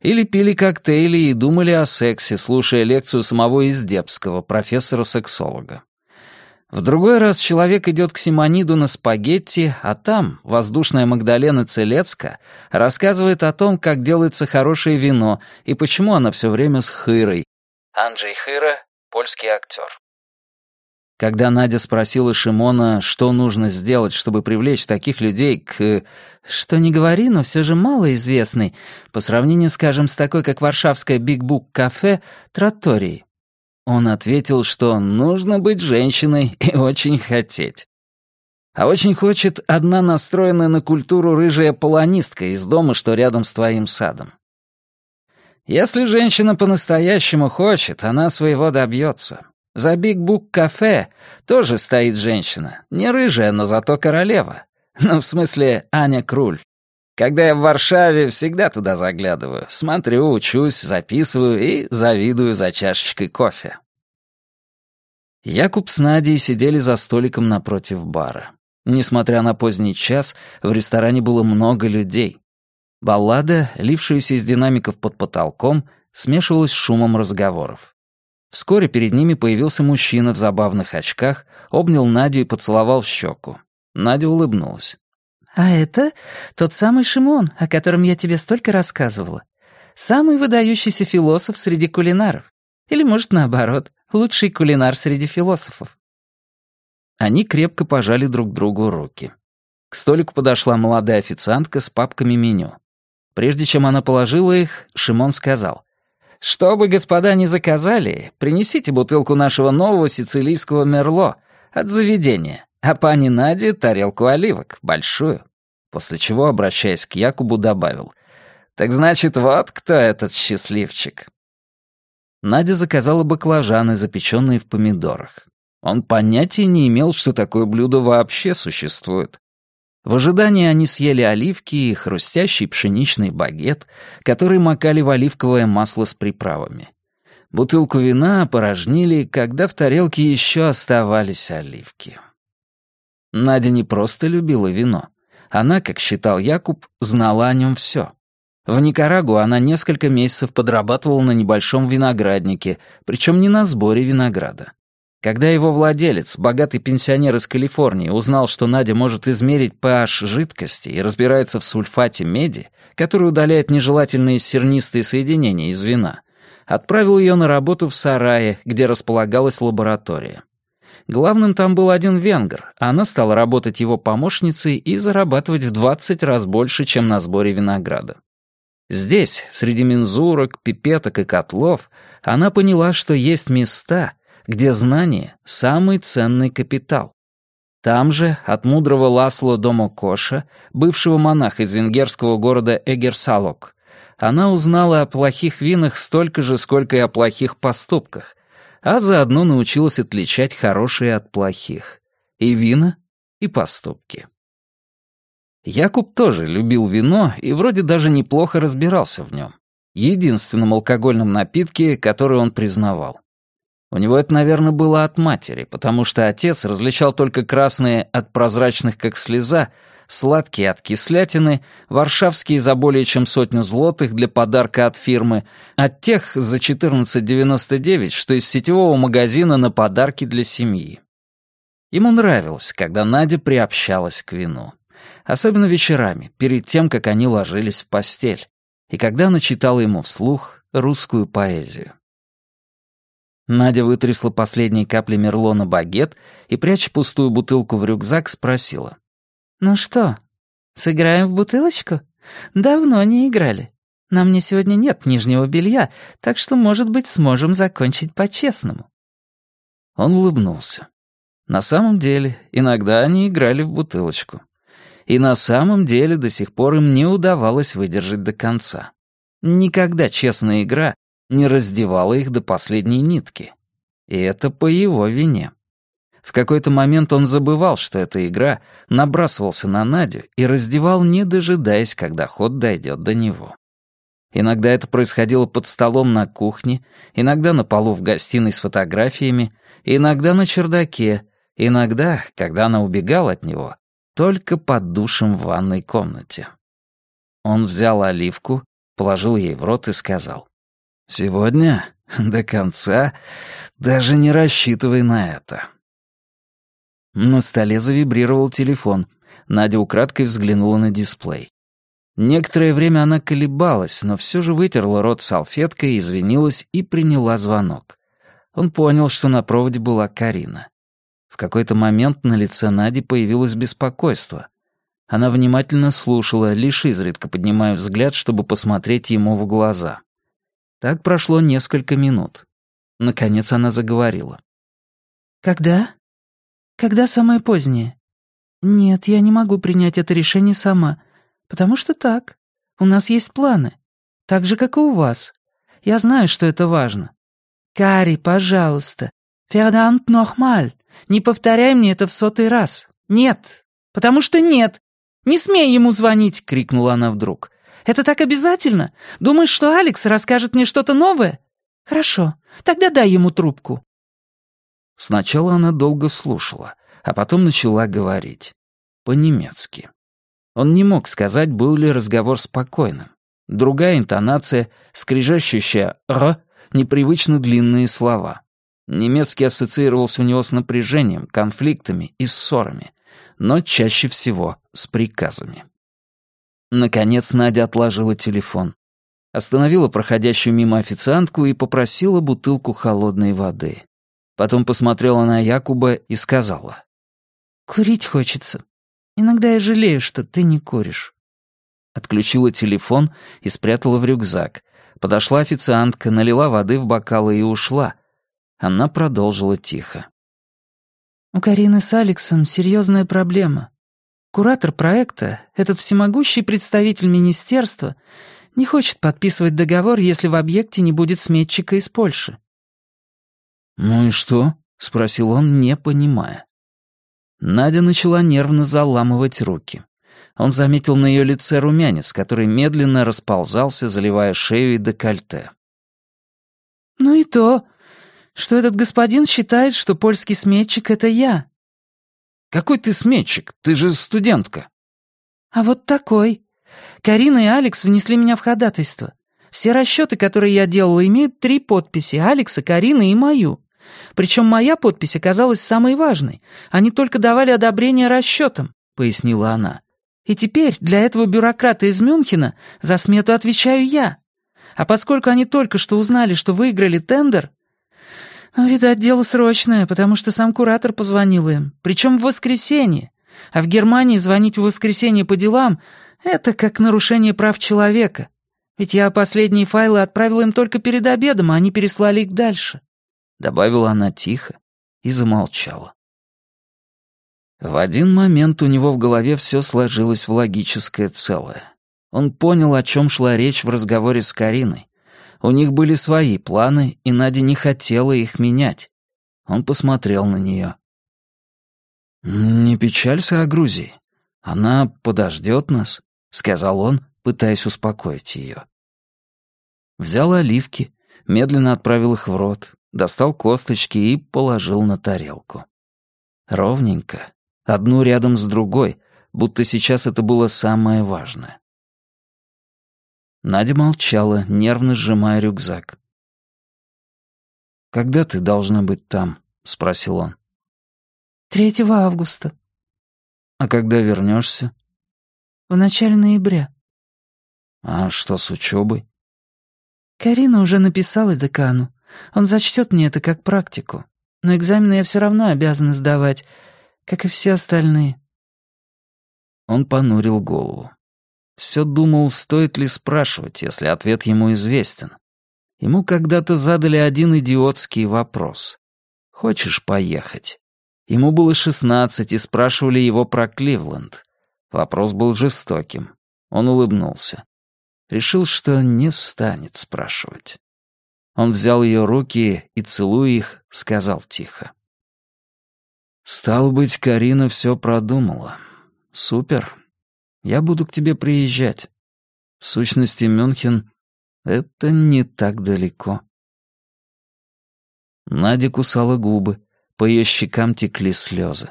Speaker 1: или пили коктейли и думали о сексе, слушая лекцию самого Издебского, профессора-сексолога. В другой раз человек идет к Симониду на спагетти, а там воздушная Магдалена Целецка рассказывает о том, как делается хорошее вино и почему она все время с Хырой. Анджей Хыра — польский актер. Когда Надя спросила Шимона, что нужно сделать, чтобы привлечь таких людей к... Что не говори, но все же малоизвестный, по сравнению, скажем, с такой, как варшавская Биг Бук кафе, траттории. Он ответил, что нужно быть женщиной и очень хотеть. А очень хочет одна настроенная на культуру рыжая полонистка из дома, что рядом с твоим садом. Если женщина по-настоящему хочет, она своего добьется. За Биг Бук кафе тоже стоит женщина. Не рыжая, но зато королева. Ну, в смысле, Аня Круль. Когда я в Варшаве, всегда туда заглядываю. Смотрю, учусь, записываю и завидую за чашечкой кофе. Якуб с Надей сидели за столиком напротив бара. Несмотря на поздний час, в ресторане было много людей. Баллада, лившаяся из динамиков под потолком, смешивалась с шумом разговоров. Вскоре перед ними появился мужчина в забавных очках, обнял Надю и поцеловал в щеку. Надя улыбнулась.
Speaker 2: «А это тот самый Шимон, о котором я тебе столько рассказывала. Самый выдающийся философ среди кулинаров. Или, может, наоборот, лучший кулинар среди философов.
Speaker 1: Они крепко пожали друг другу руки. К столику подошла молодая официантка с папками меню. Прежде чем она положила их, Шимон сказал, «Что бы господа не заказали, принесите бутылку нашего нового сицилийского мерло от заведения, а пани Наде тарелку оливок, большую». После чего, обращаясь к Якубу, добавил, «Так значит, вот кто этот счастливчик». Надя заказала баклажаны, запеченные в помидорах. Он понятия не имел, что такое блюдо вообще существует. В ожидании они съели оливки и хрустящий пшеничный багет, который макали в оливковое масло с приправами. Бутылку вина опорожнили, когда в тарелке еще оставались оливки. Надя не просто любила вино. Она, как считал Якуб, знала о нем все. В Никарагу она несколько месяцев подрабатывала на небольшом винограднике, причем не на сборе винограда. Когда его владелец, богатый пенсионер из Калифорнии, узнал, что Надя может измерить pH жидкости и разбирается в сульфате меди, который удаляет нежелательные сернистые соединения из вина, отправил ее на работу в сарае, где располагалась лаборатория. Главным там был один венгр, а она стала работать его помощницей и зарабатывать в 20 раз больше, чем на сборе винограда. Здесь, среди мензурок, пипеток и котлов, она поняла, что есть места, где знание — самый ценный капитал. Там же, от мудрого Ласло Домокоша, бывшего монаха из венгерского города Эгерсалок, она узнала о плохих винах столько же, сколько и о плохих поступках, а заодно научилась отличать хорошие от плохих. И вина, и поступки. Якуб тоже любил вино и вроде даже неплохо разбирался в нем. Единственном алкогольном напитке, который он признавал. У него это, наверное, было от матери, потому что отец различал только красные от прозрачных, как слеза, сладкие от кислятины, варшавские за более чем сотню злотых для подарка от фирмы, от тех за 14,99, что из сетевого магазина на подарки для семьи. Ему нравилось, когда Надя приобщалась к вину особенно вечерами, перед тем, как они ложились в постель, и когда она читала ему вслух русскую поэзию. Надя вытрясла последние капли Мерло на багет и, пряча пустую бутылку в рюкзак, спросила. «Ну что, сыграем в бутылочку? Давно не играли. На мне сегодня нет нижнего белья, так что, может быть, сможем закончить по-честному». Он улыбнулся. На самом деле, иногда они играли в бутылочку. И на самом деле до сих пор им не удавалось выдержать до конца. Никогда честная игра не раздевала их до последней нитки. И это по его вине. В какой-то момент он забывал, что эта игра, набрасывался на Надю и раздевал, не дожидаясь, когда ход дойдет до него. Иногда это происходило под столом на кухне, иногда на полу в гостиной с фотографиями, иногда на чердаке, иногда, когда она убегала от него, только под душем в ванной комнате. Он взял оливку, положил ей в рот и сказал. «Сегодня, до конца, даже не рассчитывай на это». На столе завибрировал телефон. Надя украдкой взглянула на дисплей. Некоторое время она колебалась, но все же вытерла рот салфеткой, извинилась и приняла звонок. Он понял, что на проводе была Карина. В какой-то момент на лице Нади появилось беспокойство. Она внимательно слушала, лишь изредка поднимая взгляд, чтобы посмотреть ему в глаза. Так прошло несколько минут. Наконец она заговорила. «Когда? Когда самое позднее? Нет, я не могу принять это решение сама, потому что так. У нас есть планы. Так же, как и у вас. Я знаю, что это важно. Кари, пожалуйста. Фердант нохмаль. Не повторяй мне это в сотый раз. Нет. Потому что нет. Не смей ему звонить!» — крикнула она вдруг. «Это так обязательно? Думаешь, что Алекс расскажет мне что-то новое? Хорошо, тогда дай ему трубку». Сначала она долго слушала, а потом начала говорить. По-немецки. Он не мог сказать, был ли разговор спокойным. Другая интонация, скрижащущая «р», непривычно длинные слова. Немецкий ассоциировался у него с напряжением, конфликтами и ссорами, но чаще всего с приказами. Наконец Надя отложила телефон. Остановила проходящую мимо официантку и попросила бутылку холодной воды. Потом посмотрела на Якуба и сказала.
Speaker 2: Курить хочется. Иногда я жалею, что ты не куришь».
Speaker 1: Отключила телефон и спрятала в рюкзак. Подошла официантка, налила воды в бокалы и ушла. Она продолжила тихо.
Speaker 2: «У Карины с Алексом серьезная проблема. Куратор проекта, этот всемогущий представитель министерства, не хочет подписывать договор, если в объекте не будет сметчика из Польши».
Speaker 1: «Ну и что?» — спросил он, не понимая. Надя начала нервно заламывать руки. Он заметил на ее лице румянец, который медленно расползался, заливая шею и декольте.
Speaker 2: «Ну и то, что этот господин считает, что польский сметчик — это я».
Speaker 1: «Какой ты сметчик? Ты же студентка».
Speaker 2: «А вот такой. Карина и Алекс внесли меня в ходатайство. Все расчеты, которые я делала, имеют три подписи — Алекса, Карины и мою. Причем моя подпись оказалась самой важной. Они только давали одобрение расчетам», — пояснила она. «И теперь для этого бюрократа из Мюнхена за смету отвечаю я. А поскольку они только что узнали, что выиграли тендер, видать, дело срочное, потому что сам куратор позвонил им, причем в воскресенье. А в Германии звонить в воскресенье по делам — это как нарушение прав человека. Ведь я последние файлы отправила им только перед обедом, а они переслали их дальше.
Speaker 1: Добавила она тихо и замолчала. В один момент у него в голове все сложилось в логическое целое. Он понял, о чем шла речь в разговоре с Кариной. У них были свои планы, и Надя не хотела их менять. Он посмотрел на нее. «Не печалься о Грузии. Она подождет нас», — сказал он, пытаясь успокоить ее. Взял оливки, медленно отправил их в рот, достал косточки и положил на тарелку. Ровненько, одну рядом с другой, будто сейчас это было самое важное. Надя молчала, нервно сжимая рюкзак. «Когда ты должна быть там?» — спросил он.
Speaker 2: «Третьего августа».
Speaker 1: «А когда вернешься?
Speaker 2: «В начале ноября».
Speaker 1: «А что с учебой?
Speaker 2: «Карина уже написала декану. Он зачтет мне это как практику. Но экзамены я все равно обязана сдавать, как и все остальные».
Speaker 1: Он понурил голову. Все думал, стоит ли спрашивать, если ответ ему известен. Ему когда-то задали один идиотский вопрос. «Хочешь поехать?» Ему было шестнадцать, и спрашивали его про Кливленд. Вопрос был жестоким. Он улыбнулся. Решил, что не станет спрашивать. Он взял ее руки и, целуя их, сказал тихо. «Стало быть, Карина все продумала. Супер. Я буду к тебе приезжать. В сущности, Мюнхен — это не так далеко. Надя кусала губы, по ее щекам текли слезы.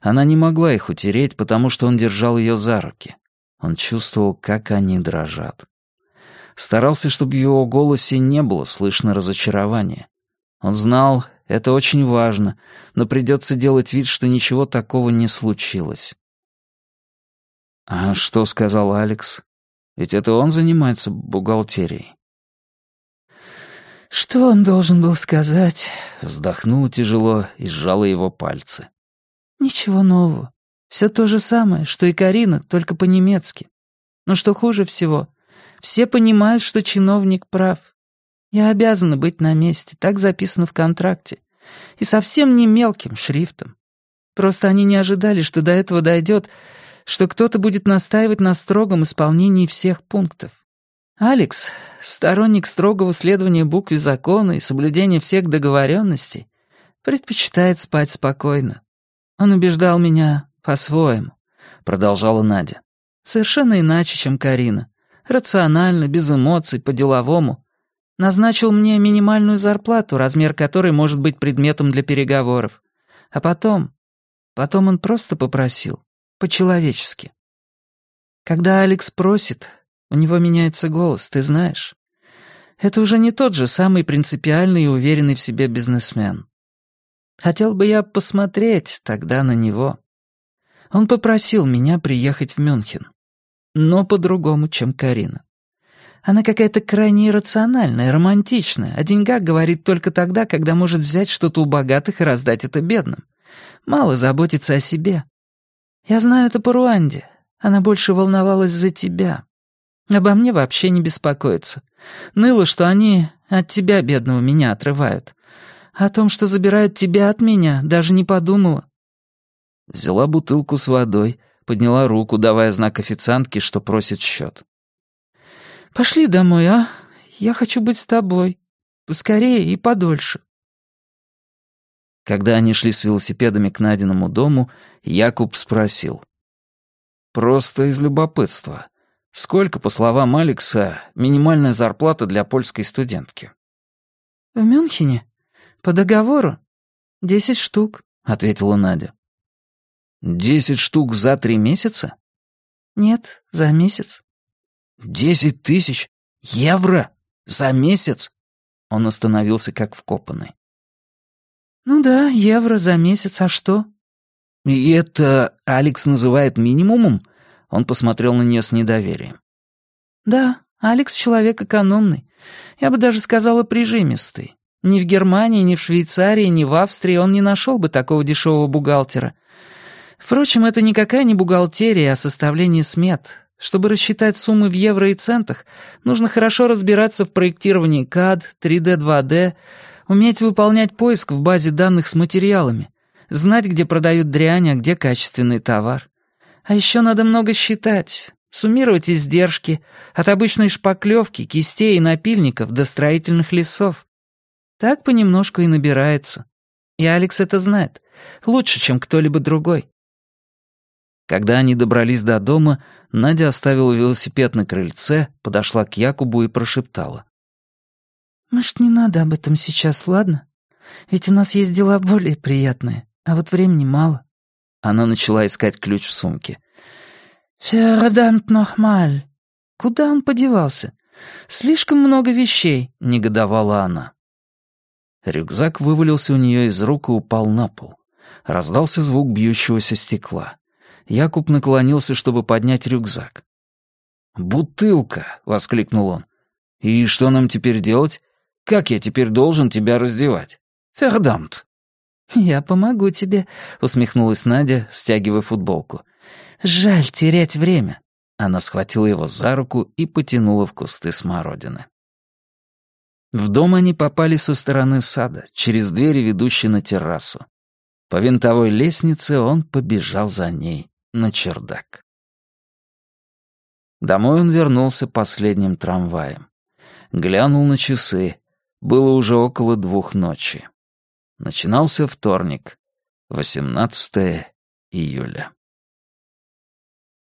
Speaker 1: Она не могла их утереть, потому что он держал ее за руки. Он чувствовал, как они дрожат. Старался, чтобы в его голосе не было слышно разочарования. Он знал, это очень важно, но придется делать вид, что ничего такого не случилось. «А что сказал Алекс? Ведь это он занимается бухгалтерией».
Speaker 2: «Что он должен был сказать?»
Speaker 1: Вздохнула тяжело и сжала его пальцы.
Speaker 2: «Ничего нового. Все то же самое, что и Карина, только по-немецки. Но что хуже всего, все понимают, что чиновник прав. Я обязана быть на месте, так записано в контракте. И совсем не мелким шрифтом. Просто они не ожидали, что до этого дойдет, что кто-то будет настаивать на строгом исполнении всех пунктов. Алекс, сторонник строгого следования букве закона и соблюдения всех договоренностей, предпочитает спать спокойно. Он убеждал меня по-своему, продолжала Надя. Совершенно иначе, чем Карина. Рационально, без эмоций, по-деловому. Назначил мне минимальную зарплату, размер которой может быть предметом для переговоров. А потом... Потом он просто попросил по-человечески. Когда Алекс просит, у него меняется голос, ты знаешь. Это уже не тот же самый принципиальный и уверенный в себе бизнесмен. Хотел бы я посмотреть тогда на него. Он попросил меня приехать в Мюнхен. Но по-другому, чем Карина. Она какая-то крайне иррациональная, романтичная, о деньгах говорит только тогда, когда может взять что-то у богатых и раздать это бедным. Мало заботится о себе. Я знаю это по Руанде. Она больше волновалась за тебя. Обо мне вообще не беспокоится. Ныла, что они от тебя, бедного, меня отрывают. О том, что забирают тебя от меня, даже не подумала.
Speaker 1: Взяла бутылку с водой, подняла руку, давая знак официантке, что просит счет.
Speaker 2: «Пошли домой, а? Я хочу быть с тобой. Поскорее и подольше».
Speaker 1: Когда они шли с велосипедами к Надиному дому, Якуб спросил. «Просто из любопытства. Сколько, по словам Алекса, минимальная зарплата для польской студентки?»
Speaker 2: «В Мюнхене? По договору? Десять штук», — ответила Надя.
Speaker 1: «Десять штук за три месяца?»
Speaker 2: «Нет, за месяц».
Speaker 1: «Десять тысяч евро за месяц?» Он остановился как вкопанный.
Speaker 2: «Ну да, евро за месяц, а что?»
Speaker 1: «И это Алекс называет минимумом?» Он посмотрел на нее с недоверием.
Speaker 2: «Да, Алекс человек экономный. Я бы даже сказала прижимистый. Ни в Германии, ни в Швейцарии, ни в Австрии он не нашел бы такого дешевого бухгалтера. Впрочем, это никакая не бухгалтерия, а составление смет. Чтобы рассчитать суммы в евро и центах, нужно хорошо разбираться в проектировании CAD, 3D, 2D, уметь выполнять поиск в базе данных с материалами, знать, где продают дрянь, а где качественный товар. А еще надо много считать, суммировать издержки от обычной шпаклевки, кистей и напильников до строительных лесов. Так понемножку и набирается. И Алекс это знает. Лучше, чем кто-либо другой.
Speaker 1: Когда они добрались до дома, Надя оставила велосипед на крыльце, подошла к Якубу и прошептала.
Speaker 2: «Может, не надо об этом сейчас, ладно? Ведь у нас есть дела более приятные, а вот времени мало».
Speaker 1: Она начала искать ключ в сумке.
Speaker 2: «Фердамт нохмаль! Куда он подевался? Слишком много вещей», — негодовала она.
Speaker 1: Рюкзак вывалился у нее из рук и упал на пол. Раздался звук бьющегося стекла. Якуб наклонился, чтобы поднять рюкзак. «Бутылка!» — воскликнул он. «И что нам теперь делать? Как я теперь должен тебя раздевать? Фердамт!»
Speaker 2: «Я помогу тебе», — усмехнулась Надя, стягивая футболку. «Жаль терять время».
Speaker 1: Она схватила его за руку и потянула в кусты смородины. В дом они попали со стороны сада, через двери, ведущие на террасу. По винтовой лестнице он побежал за ней на чердак. Домой он вернулся последним трамваем. Глянул на часы. Было уже около двух ночи. Начинался вторник, 18 июля.